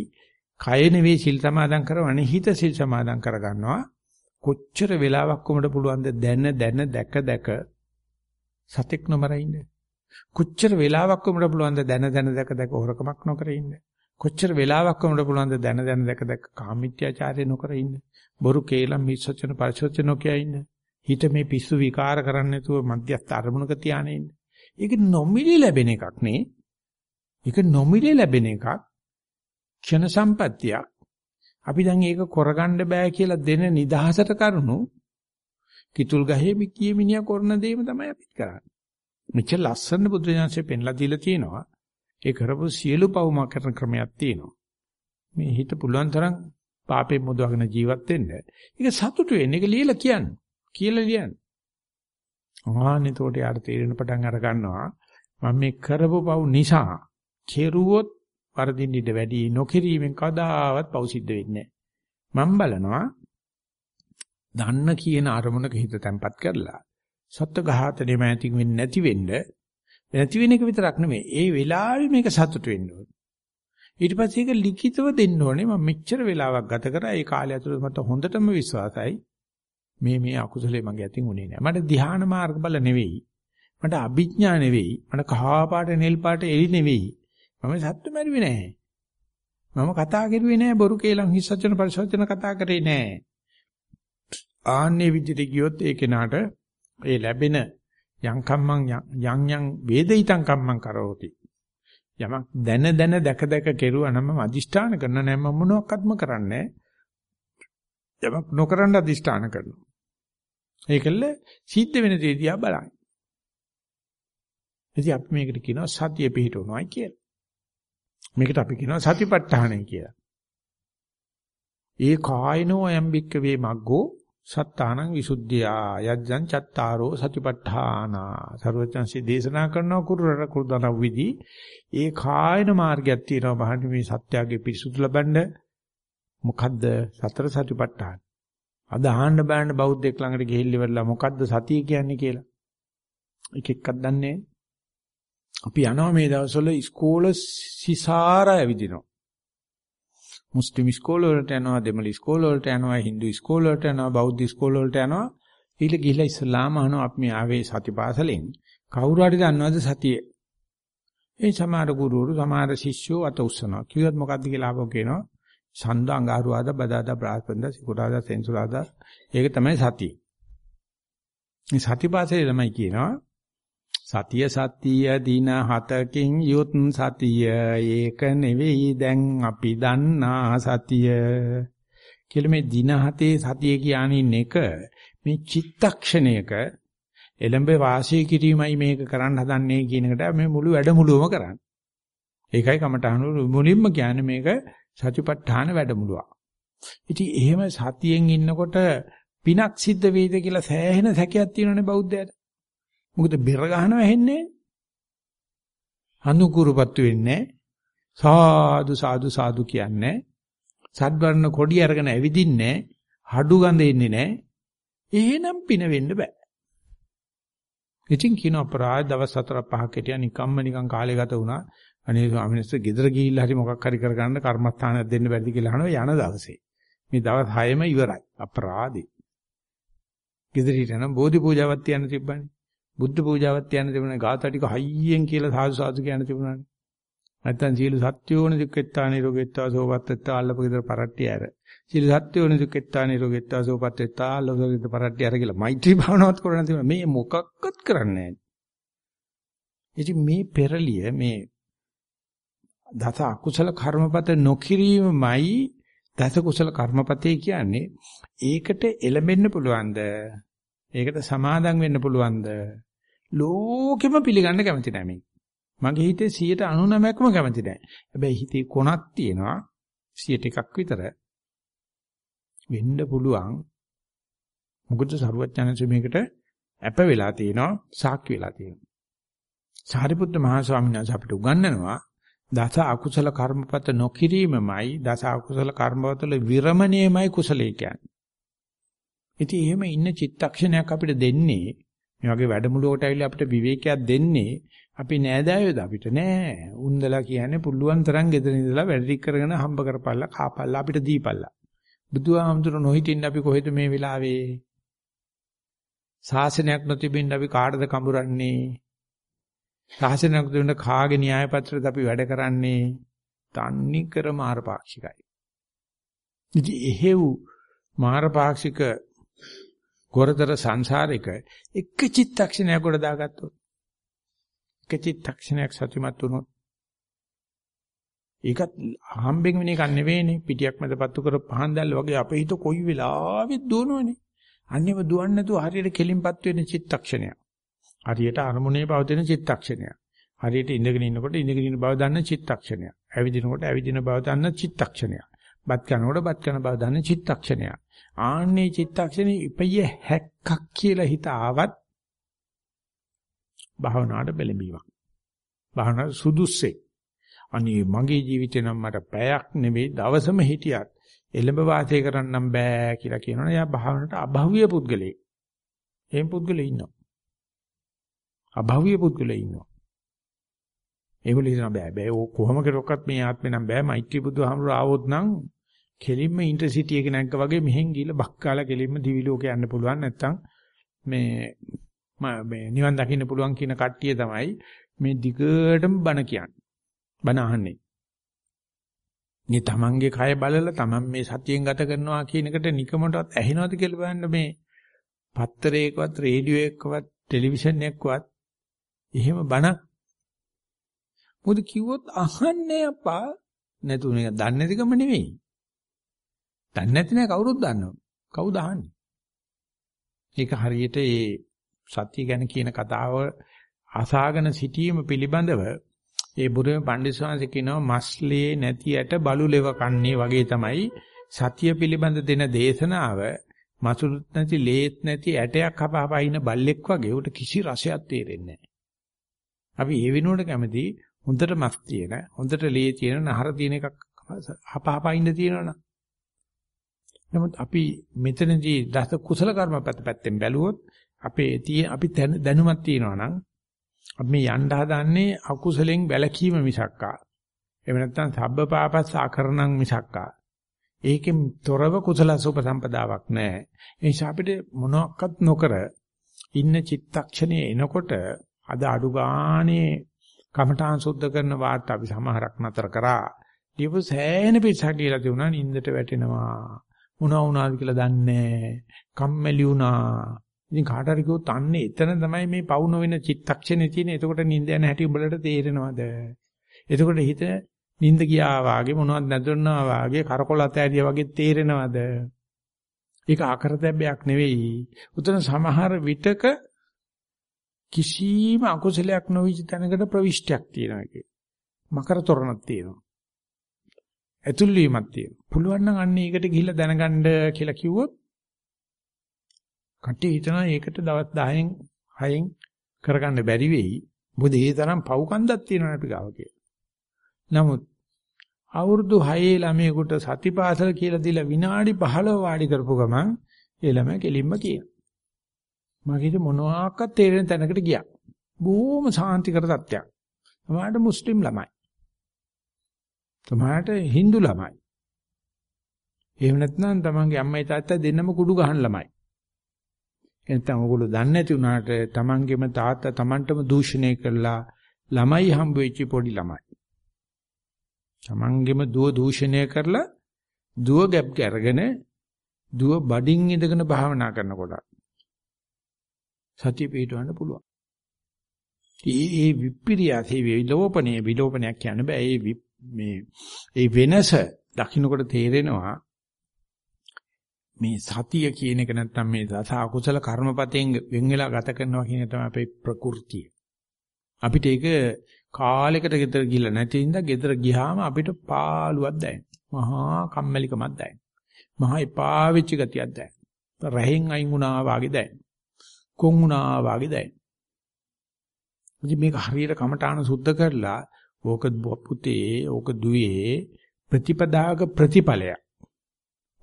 කය නෙවෙයි සිල් සමාදන් කරවන්නේ හිත සිල් සමාදන් කරගන්නවා. කොච්චර වෙලාවක් කොමඩ පුළුවන්ද දැන දැන දැක දැක සතෙක් නොමර ඉන්න. කොච්චර වෙලාවක් කොමඩ පුළුවන්ද දැන දැන දැක දැක හොරකමක් නොකර ඉන්න. කොච්චර වෙලාවක් කොමඩ පුළුවන්ද දැන දැන දැක දැක කාමීත්‍යාචාරය නොකර ඉන්න. බොරු කේලම් මිස්සචන පරිසචන නොකිය ඉන්න. හිත මේ පිස්සු විකාර කරන්නේ නැතුව මධ්‍යස්ථ අරමුණක තියාගෙන ඉන්න. ඒක නොමිලි ලැබෙන එකක් නේ. ඒක නොමිලේ ලැබෙන එකක්. ක්ෂණ සම්පත්තියක්. අපි දැන් ඒක කරගන්න බෑ කියලා දෙන නිදහසට කරුණු කිතුල් ගහේ මිකිය මිනිහා කරන දේම තමයි අපිත් කරන්නේ. මෙච්චර ලස්සන බුදුජානසෙ පෙන්ලා දීලා තියෙනවා. ඒ කරපු සියලු පවුම කරන ක්‍රමයක් තියෙනවා. මේ හිත පුළුවන් තරම් පාපේ මුදවගෙන ජීවත් වෙන්න. ඒක සතුටු වෙන්න. ඒක ලියලා කියන්න. කියලා ලියන්න. ආන්න එතකොට යාට තේරෙන පටන් අර ගන්නවා. මම මේ කරපු පව් නිසා කෙරුවොත් වරදින්න ඉඩ වැඩි නොකිරීමෙන් කදාවත් පව් සිද්ධ වෙන්නේ නැහැ. මම බලනවා දන්න කියන අරමුණක හිත තැම්පත් කරලා සත්ත්ව ඝාතනය මෑතින් වෙන්නේ නැති වෙන්න නැති වෙන එක විතරක් නෙමෙයි ඒ වෙලාවේ මේක සතුට වෙන්න ඕනේ. ඊට පස්සේ ඒක ලිඛිතව දෙන්න ඕනේ මම මෙච්චර වෙලාවක් ගත කරා ඒ කාලය ඇතුළත මට හොඳටම විශ්වාසයි මේ මේ අකුසලේ මගේ අතින් උනේ නැහැ. මට ධ්‍යාන මාර්ග බල නෙවෙයි. මට අභිඥා නෙවෙයි. මට කහා පාට නෙල් පාට එලි නෙවෙයි. මම සත්තු මැරුවේ නැහැ. මම කතා කරුවේ නැහැ බොරු කේලම් හිස් වචන පරිසවචන කතා කරේ නැහැ. ආන්නේ විදිහට ගියොත් ඒ කෙනාට ඒ ලැබෙන යම් කම්මං යම් යම් වේදිතං කම්මං කරෝති. යමක් දැන දැන දැක දැක කෙරුවා නම් මම අදිෂ්ඨාන කරන නැහැ මම මොනවත්ක්ම කරන්නේ යමක් නොකරන අදිෂ්ඨාන කරනවා. ඒකල්ල සිද්ධ වෙන දේ දිහා බලන්න. ඉතින් අපි මේකට කියනවා සතිය පිහිටවනවායි කියලා. මේකට අපි කියනවා සතිපට්ඨානයි කියලා. ඒ කායනෝ යම්බික්ක වේ මග්ගෝ සත්තානං විසුද්ධියා යජ්ජං චත්තාරෝ සතිපට්ඨානා සර්වඥන්සේ දේශනා කරන කුරුර කුරුදන විදි ඒ කායන මාර්ගයක් තියෙනවා බහන්නේ මේ සත්‍යයේ පිරිසුදු ලබන්න මොකද්ද සතර සතිපට්ඨාන අද අහන්න බෑන බෞද්ධයෙක් ළඟට ගිහිල්ලා ඉවරලා මොකද්ද සතිය කියන්නේ කියලා එක එකක් දන්නේ අපි යනවා මේ දවස්වල ඉස්කෝල සිසාරා ඇවිදිනවා. මුස්ලිම් ඉස්කෝල වලට යනවා, දෙමළ ඉස්කෝල වලට යනවා, හින්දු ඉස්කෝල වලට යනවා, බෞද්ධ ඉස්කෝල වලට යනවා. ඊළ ගිහිල්ලා ඉස්ලාම අහනවා අපි මේ ආවේ සතිපාසලෙන්. කවුරු හරි දන්නවද සතිය? ඒ සමහර ගුරුවරු, සමහර ශිෂ්‍යෝ අත උස්සනවා. කිව්වත් මොකද්ද කියලා ආපහු කියනවා. ඡන්ද අඟහරුවාදා බදාදා බ්‍රහස්පතින්දා සිකුරාදා සෙන්සුරාදා ඒක තමයි සතිය. මේ සතිපාසලේ ළමයි කියනවා සතිය සතිය දින හතකින් යුත් සතිය ඒක නෙවෙයි දැන් අපි දන්නා සතිය කියලා මේ දින හතේ සතිය කියනින් එක මේ චිත්තක්ෂණයක එළඹ වාසය කිරීමයි මේක කරන්න හදන්නේ කියන එකට මේ මුළු වැඩමුළුවම කරන්නේ. ඒකයි කමටහනු මුලින්ම කියන්නේ මේක සතිපට්ඨාන වැඩමුළුවක්. ඉතින් එහෙම සතියෙන් ඉන්නකොට පිනක් සිද්ධ වෙයිද කියලා සෑහෙන සැකයක් තියෙනනේ බෞද්ධයාට. මොකද බෙර ගහනව ඇහෙන්නේ අනුකුරුපත්තු වෙන්නේ සාදු සාදු සාදු කියන්නේ සද්වර්ණ කොඩි අරගෙන ඇවිදින්නේ හඩු ගඳ එන්නේ නැහැ. එහෙනම් පින වෙන්න බෑ. ඉතින් කියන අපරාධ දවස් 4 5ක් හිටියා නිකම්ම නිකන් කාලේ ගත වුණා. අනේ ස්වාමීන් වහන්සේ ගෙදර ගිහිල්ලා හරි මොකක් හරි කරගන්න කර්මස්ථානයක් දෙන්න බැරිද කියලා අහනවා යන දවසේ. මේ දවස් 6ම ඉවරයි. අපරාධේ. ගෙදර හිටනම් බෝධි පූජාවක් තියන්න තිබ්බනේ. බුද්ධ පූජාවක් තියන්න තිබුණා. ගාථා ටික හයියෙන් කියලා සාදු සාදු කියන්න තිබුණානේ. නැත්තම් සීල සත්‍යෝන දුක්ඛෙත්තා නිරෝගෙත්තා සෝපත්ත්තා අල්ලපු ගෙදර පරට්ටිය ඇර. සීල සත්‍යෝන දුක්ඛෙත්තා නිරෝගෙත්තා සෝපත්ත්තා අල්ලපු ගෙදර පරට්ටිය ඇර කියලා මෛත්‍රී භාවනාවත් කරන්න තිබුණා. මේ මොකක්වත් කරන්නේ නැහැ. ඉතින් මේ පෙරලිය මේ දස අකුසල කර්මපත නොකිරීමයි දස කුසල කර්මපතේ කියන්නේ. ඒකට එළඹෙන්න පුළුවන්ද? ඒකට සමාදම් වෙන්න පුළුවන්ද? ලෝකෙම පිළිගන්න කැමති නැහැ මේ. මගේ හිතේ 99%ක්ම කැමති නැහැ හැබැයි හිතේ කොනක් තියෙනවා 100ක් විතර. වෙන්න පුළුවන්. මොකද සරුවච්චනන්සේ මේකට අප වෙලා තියෙනවා සාක්ෂි වෙලා තියෙනවා. සාරිපුත්ත මහ ස්වාමීන් වහන්සේ අපිට උගන්වනවා දස අකුසල කර්මපත නොකිරීමමයි දස අකුසල කර්මවල විරමණයමයි කුසලයේ කියන්නේ. ඉතින් එහෙම ඉන්න චිත්තක්ෂණයක් අපිට දෙන්නේ මේ වගේ වැඩමුළුවකට ඇවිල්ලා අපිට විවේකයක් දෙන්නේ අපි නෑදෑයෝද අපිට නෑ. උන්දලා කියන්නේ පුළුවන් තරම් ගෙදර ඉඳලා වැඩ ටික කරගෙන හම්බ කරපල්ලා කාපල්ලා අපිට දීපල්ලා. බුදුහාමුදුර නොහිටින්න අපි කොහෙද මේ වෙලාවේ? ශාසනයක් නොතිබෙන්න අපි කාටද කඹරන්නේ? සාසනයක් දෙන්න කාගේ න්‍යාය පත්‍රද අපි වැඩ කරන්නේ? තන්නි කර මාරපාක්ෂිකයි. ඉතින් එහෙව් මාරපාක්ෂික ගොරතර සංසාරික එක චිත්තක්ෂණයක් ගොඩ දාගත්තොත් එක චිත්තක්ෂණයක් සතුටුමත් වුණොත් ඒකත් හම්බෙන් වෙන එකක් නෙවෙයිනේ. පිටියක් මැද පත්තු කර පහන් දැල්ල වගේ අපේ හිත කොයි වෙලාවෙත් දුවනවනේ. අන්නේම දුවන්නේ නැතුව හරියට කෙලින්පත් වෙන චිත්තක්ෂණයක්. හරියට අරමුණේ පවතින චිත්තක්ෂණය. හරියට ඉඳගෙන ඉන්නකොට ඉඳගෙන ඉන්න බව දන්න චිත්තක්ෂණය. ඇවිදිනකොට ඇවිදින බව දන්න චිත්තක්ෂණය. බත් කනකොට බත් කන බව දන්න චිත්තක්ෂණය. ආන්නේ චිත්තක්ෂණේ ඉපිය හැක්කක් කියලා හිත ආවත් භාවනාවට බැලඹීමක්. භාවනාව සුදුස්සේ. අනේ මගේ ජීවිතේ නම් මට පැයක් නෙවෙයි දවසම හිටියත් එළඹ වාසය කරන්නම් බෑ කියලා කියනවනේ. එයා භාවනාවට අභව්‍ය පුද්ගලෙක්. එහෙම පුද්ගලෙ ඉන්නවා. අභව්‍ය පුද්ගලයෝ ඉන්නවා. ඒගොල්ලෝ හිතනවා බෑ බෑ ඕ කොහොම කරොක්කත් මේ ආත්මේ නම් බෑ මෛත්‍රී බුදුහාමුදුර ආවොත් නම් කෙලින්ම ඉන්ටර්සිටි එක නැග්ග වගේ මෙහෙන් ගිහලා බක්කාලා කෙලින්ම දිවි ලෝකේ යන්න පුළුවන් නැත්තම් මේ මේ නිවන් දකින්න පුළුවන් කියන කට්ටිය තමයි මේ දිගටම බණ කියන්නේ. බණ අහන්නේ. මේ තමන්ගේ කය බලලා තමන් මේ සතියෙන් ගත කරනවා කියන එකට නිකමටවත් ඇහෙනවද කියලා බලන්න මේ පත්තරයකවත් රේඩියෝ එකකවත් ටෙලිවිෂන් එකකවත් එහෙම බණක් මොකද කිව්වොත් අහන්නේ අප්පා නැතු මේක දන්නේ නැතිකම නෙවෙයි. දන්නේ නැති නෑ කවුරුත් දන්නවා. කවුද අහන්නේ? ඒක හරියට ඒ සත්‍ය ගැන කියන කතාව අසාගෙන සිටීම පිළිබඳව ඒ බුදුම පඬිස්සවාංශ කියනවා මස්ලේ නැති යට බලු ලෙව කන්නේ වගේ තමයි සත්‍ය පිළිබඳ දෙන දේශනාව මසුරුත් නැති ලේත් නැති ඇටයක් කපහපයින බල්ලෙක් වගේ උට කිසි රසයක් තේරෙන්නේ නැහැ. අපි ඒ වෙනුවට කැමති හොඳට මස් තියෙන, හොඳට ලේ තියෙන, නහර තියෙන එකක් හපහපා ඉන්න තියෙනවනේ. නමුත් අපි මෙතනදී දස කුසල කර්ම පැත්තෙන් බැලුවොත් අපේ තියෙන අපි දැනුමක් තියෙනවා නම් අපි මේ යන්න හදන්නේ අකුසලෙන් වැළකීම මිසක්කා. එහෙම නැත්නම් සබ්බ පාපස් ආකරණං මිසක්කා. ඒකෙන් තොරව කුසල සුපසම්පදාවක් නැහැ. ඒ නිසා අපිට මොනවත් නොකර ඉන්න චිත්තක්ෂණයේ එනකොට අද අඩු ගානේ කමඨාන් සුද්ධ කරන වාර්ත අපි සමහරක් නතර කරා. ඊපු සෑහෙන පිටසක් කියලා තියුණා නින්දට වැටෙනවා. මොනවා වුණාද කියලා දන්නේ කම්මැලි වුණා. ඉතින් කාට හරි කිව්වොත් අන්නේ එතන තමයි මේ පවුන වෙන චිත්තක්ෂණේ තියෙන. එතකොට නින්ද යන හැටි උඹලට තේරෙනවද? එතකොට හිත නින්ද ගියා වාගේ මොනවද නැතුණා වාගේ කරකොල අතෑරියා වගේ තේරෙනවද? ඒක අකරතැබ්බයක් නෙවෙයි. උතන සමහර විටක කිසිම අකුසලයක් නොවිච්ච තැනකට ප්‍රවිෂ්ටයක් තියෙනවා ඒකේ. මකර තොරණක් තියෙනවා. ඇතුල් වීමක් තියෙනවා. පුළුවන් නම් අන්න ඒකට ගිහිල්ලා දැනගන්න කියලා කිව්වොත් කට්ටිය හිතනවා ඒකට දවස් 10න් 6න් කරගන්න බැරි වෙයි. මොකද ඒ තරම් පව්කන්දක් තියෙනවා අපි ගාව කියලා. නමුත් අවුරුදු 6 ළමයෙකුට සතිපාසල කියලා දීලා විනාඩි 15 වාඩි කරපු ගමන් ඒ ළමයා කෙලින්ම කියන. මගේ මොනවාක්වත් තේරෙන තැනකට ගියා. බොහොම සාන්තිකර තත්ත්වයක්. සමහරට මුස්ලිම් ළමයි. සමහරට Hindu ළමයි. එහෙම නැත්නම් තමන්ගේ අම්මයි තාත්තා දෙන්නම කුඩු ගහන ළමයි. එතන ඔයගොල්ලෝ දන්නේ නැති වුණාට තමන්ගේම තාත්තා තමන්ටම දූෂණය කළා ළමයි හම්බ වෙච්ච පොඩි ළමයි. තමන්ගේම දුව දූෂණය කරලා දුව ගැප් කරගෙන දුව බඩින් ඉඳගෙන භාවනා කරනකොට සතිය පිටවන්න පුළුවන්. ඒ ඒ විප්‍රියසේ විලෝපණය විලෝපනයක් කියන්න බෑ. ඒ මේ ඒ වෙනස දකින්නකොට තේරෙනවා මේ සතිය කියන එක නැත්තම් මේ දස අකුසල කර්මපතෙන් වෙන් වෙලා ගත කරනවා කියන තමයි අපේ ප්‍රകൃතිය. අපිට ඒක කාලයකට ගෙදර ගිහලා නැති හින්දා ගෙදර ගියාම අපිට පාළුවක් දැනෙනවා. මහා කම්මැලිකමක් දැනෙනවා. මහා එපා වෙච්ච ගතියක් දැනෙනවා. රහෙන් අයින් වුණා වගේ දැනෙනවා. කොන් වුණා වගේ දැනෙනවා. ඉතින් මේක හරියට කමඨාන සුද්ධ කරලා ඕක පුතේ ඕක දුවේ ප්‍රතිපදාග ප්‍රතිඵලයක්.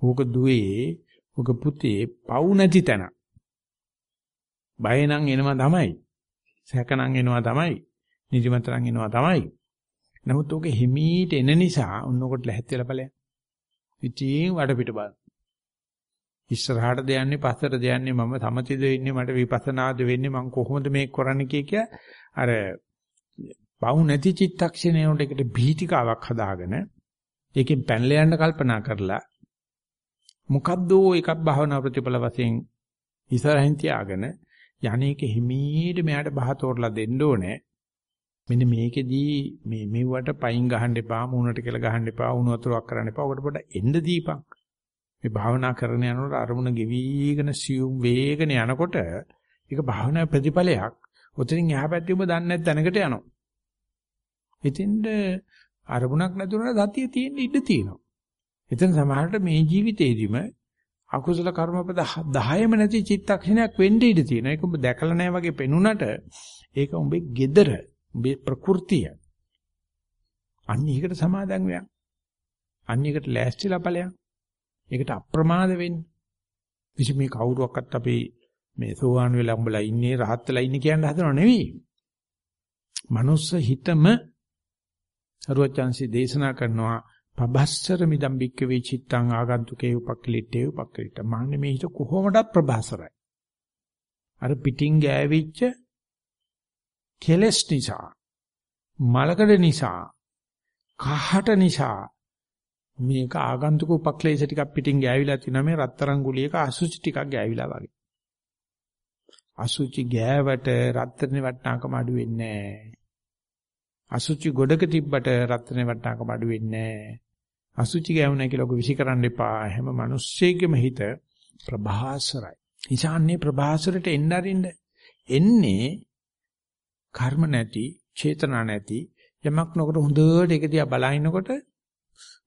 ඕක දුවේ ඕක පුතේ පව් නැති තැන. බය නම් එනවා තමයි. සැක නම් එනවා තමයි. නිදිමත නම් එනවා තමයි. නමුත් ඕක හිමීට එන නිසා උන්නකොට ලැහැත් වෙලා ඵලයක්. ඉතින් වඩ පිට බලන්න. ඉස්සරහට දෙයන්නේ පස්සට දෙයන්නේ මම සමතිද වෙන්නේ මට විපස්සනාද වෙන්නේ මම කොහොමද මේක කරන්නේ කිය කිය. අර බහු නැති චිත්තක්ෂණයට එකට බීතිකාවක් හදාගෙන ඒකෙන් පැනලා යන්න කල්පනා කරලා මොකද්දෝ එකක් භාවනා ප්‍රතිඵල වශයෙන් ඉස්සරහින් තියාගෙන යන්නේක හිමීට මෙයාට බහතෝරලා දෙන්න ඕනේ. මෙන්න මේකෙදී මේ මෙව්වට පයින් ගහන්න එපා මූණට කියලා ගහන්න එපා උණු වතුරක් කරන්න එපා ඔකට පොඩ්ඩක් එන්න දීපන්. මේ භාවනා කරන යනකොට අරමුණ ගෙවිගෙන සියුම් වේගන යනකොට ඒක භාවනා ප්‍රතිඵලයක් උතරින් එහා පැත්තේ ඔබ දන්නේ නැත් දැනකට යනවා ඉතින්ද අරමුණක් නැතුනට සතිය තියෙන්න ඉඩ තියෙනවා. එතන සමහරට මේ ජීවිතේදිම අකුසල කර්මපද 10ම නැති චිත්තක්ෂණයක් වෙන්න ඉඩ තියෙනවා. ඒක ඔබ දැකලා නැහැ වගේ පෙනුනට ඒක උඹේ gedara, උඹේ ප්‍රകൃතිය. අන්න ඒකට සමාදන් වෙයක්. අන්න ඒකට ලෑස්තිලා ඵලයක්. ඒකට අප්‍රමාද වෙන්න. විසි මේ කවුරුවක්වත් අපි මේ සෝවාන් වෙලා උඹලා ඉන්නේ රහත් වෙලා ඉන්නේ කියන හදනව නෙවෙයි. මනුස්ස හිතම සරුවචාන්සි දේශනා කරනවා පබස්සර මිදම් බික්කවේ චිත්තං ආගන්තුකේ උපක්ලිටේ උපක්ලිට මාන්නේ මේ හිත කොහොමඩත් ප්‍රබාසරයි අර පිටින් ගෑවිච්ච කෙලස් නිසා මලකඩ නිසා කහට නිසා මේක ආගන්තුක උපක්ලේශ ටිකක් පිටින් ගෑවිලා තිනා මේ රත්තරන් ගුලියක අසුචි ටිකක් ගෑවිලා වගේ අසුචි ගෑවට රත්තරනේ වටනාකම අඩු වෙන්නේ නැහැ අසුචි ගොඩක තිබ්බට රත්නේ වටනාකම අඩු වෙන්නේ නැහැ. අසුචි ගෑවුනා කියලා ඔක විසි කරන්න එපා. හැම මිනිස්සෙකම හිත ප්‍රභාසරයි. ඉසාන්නේ ප්‍රභාසරට එන්න අරින්න. එන්නේ කර්ම නැති, චේතනා නැති යමක් නොකර හොඳට ඒක දිහා බලනකොට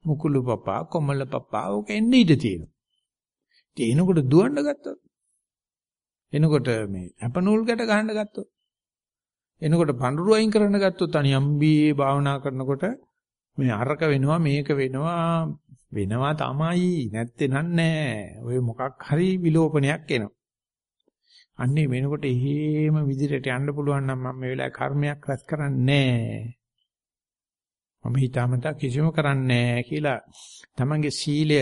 මුකුළු පපා, කොමල පපා ඔක එන්නේ ඉඳ තියෙනවා. ඉතින් එනකොට දුවන්න ගත්තොත් එනකොට මේ අපනූල් ගැට ගහන්න ගත්තොත් එනකොට පඳුරු අයින් කරන්න ගත්තොත් අනියම්බී භාවනා කරනකොට මේ අරක වෙනවා මේක වෙනවා වෙනවා තමයි නැත්තේ නන්නේ ඔය මොකක් හරි විලෝපනයක් එනවා. අන්නේ වෙනකොට එහෙම විදිහට යන්න පුළුවන් නම් මම මේ වෙලාවේ කර්මයක් රැස් කරන්නේ මම හිතාමතා කිසිම කරන්නේ කියලා තමන්ගේ සීලය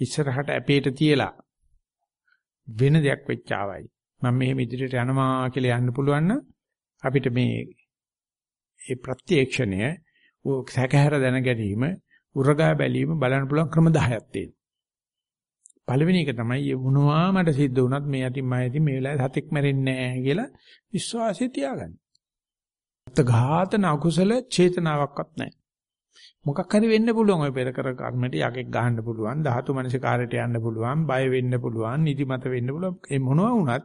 ඉස්සරහට අපේට තියලා වෙන දෙයක් වෙච්චාවයි මම මෙහෙම ඉදිරියට යනවා කියලා යන්න පුළුවන් නම් අපිට මේ ඒ ප්‍රත්‍යක්ෂණය සැකහැර දැන ගැනීම උරගා බැලීම බලන්න පුළුවන් ක්‍රම 10ක් තියෙනවා. පළවෙනි එක තමයි වුණා මට සිද්ධ වුණත් මේ යටින් මම යටින් මේ වෙලාවේ සතෙක් මැරෙන්නේ නැහැ කියලා විශ්වාසය තියාගන්න. අත්ඝාතන අකුසල චේතනාවක්වත් නැහැ. මොකක් හරි වෙන්න පුළුවන් ඔය පෙර කර කර්මයට යකෙක් ගහන්න පුළුවන් ධාතු මනසිකාරයට යන්න පුළුවන් බය වෙන්න පුළුවන් නිදිමත වෙන්න පුළුවන් ඒ මොනවා වුණත්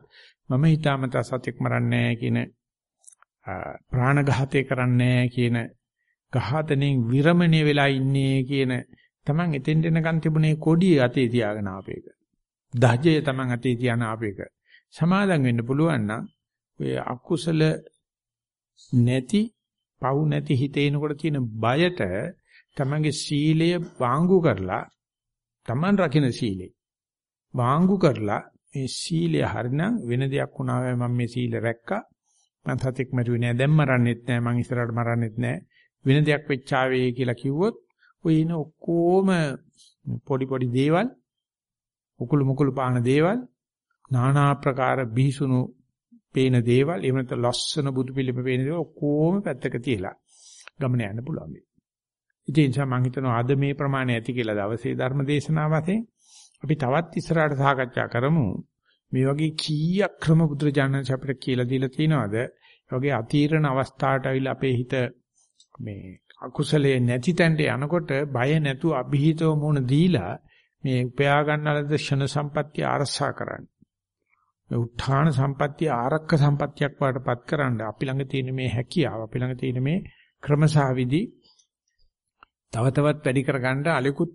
මම හිතාමතා සත්‍යක් මරන්නේ කියන ප්‍රාණඝාතය කරන්නේ කියන ඝාතනෙන් විරමණය වෙලා ඉන්නේ කියන Taman එතෙන් දෙනකන් තිබුණේ කොඩිය අතේ තියාගෙන ආපේක දහජය Taman අතේ තියන ආපේක. සමාදම් වෙන්න පුළුවන් නම් ඔය අකුසල නැති පව් නැති හිතේනකොට තියෙන බයට තමන්ගේ සීලය වාංගු කරලා තමන් රකින්න සීලේ වාංගු කරලා මේ සීලය හරිනම් වෙන දෙයක් වුණා වෙයි මම මේ සීල රැක්කා. මං සතෙක් මරුවේ නෑ දැන් මරන්නෙත් නෑ මං ඉස්සරහට මරන්නෙත් නෑ. වෙන දෙයක් වෙච්චාවේ කියලා කිව්වොත් ඔය ඉන ඔක්කොම පොඩි පොඩි දේවල් උකුළු මුකුළු පාන දේවල් নানা ආකාර බිහිසුණු පේන දේවල් එහෙම නැත්නම් ලස්සන බුදු පිළිම පේන දේවල් ඔක්කොම පැත්තක තියලා ගමන යන්න පුළුවන් වෙයි. ඉතින් මම හිතනවා අද මේ ප්‍රමාණය ඇති කියලා දවසේ ධර්ම දේශනාව වශයෙන් අපි තවත් ඉස්සරහට සාකච්ඡා කරමු. මේ වගේ කීයක් ක්‍රම බුදුරජාණන් අපිට කියලා දීලා තිනවද? ඒ වගේ අතීරණ අවස්ථාවට අවිල අපේ හිත මේ අකුසලයේ නැති තැනට යනකොට බය නැතුව અભීතව මුණ දීලා මේ උපයා ගන්නලද ෂණ සම්පත්‍ය ආරසා කරන්න. මේ උත්හාන සම්පත්‍ය ආරක්ක සම්පත්‍යක් වඩපත් කරන්න. අපි ළඟ තියෙන මේ හැකියාව අපි ළඟ තියෙන මේ ක්‍රමසාවිදි තව තවත් වැඩි කරගන්න අලෙකුත්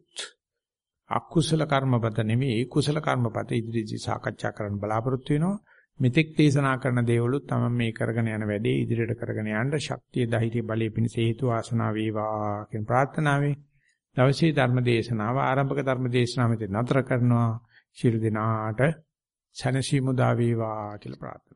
අකුසල කර්මපත නෙමෙයි කුසල කර්මපත ඉදිරිදී සාකච්ඡා කරන්න බලාපොරොත්තු වෙනවා. මෙතෙක් දේශනා කරන දේවලුත් තමයි මේ කරගෙන යන වැඩේ. ඉදිරියට කරගෙන යන්න ශක්තිය ධෛර්ය බලය පිණිස හේතු ආසනා වේවා කියන ප්‍රාර්ථනාවෙන් දවසේ ධර්ම දේශනාව ආරම්භක ධර්ම දේශනාව මෙතන නතර කරනවා. ශිරු දිනාට සනසීමු දා වේවා කියලා ප්‍රාර්ථනා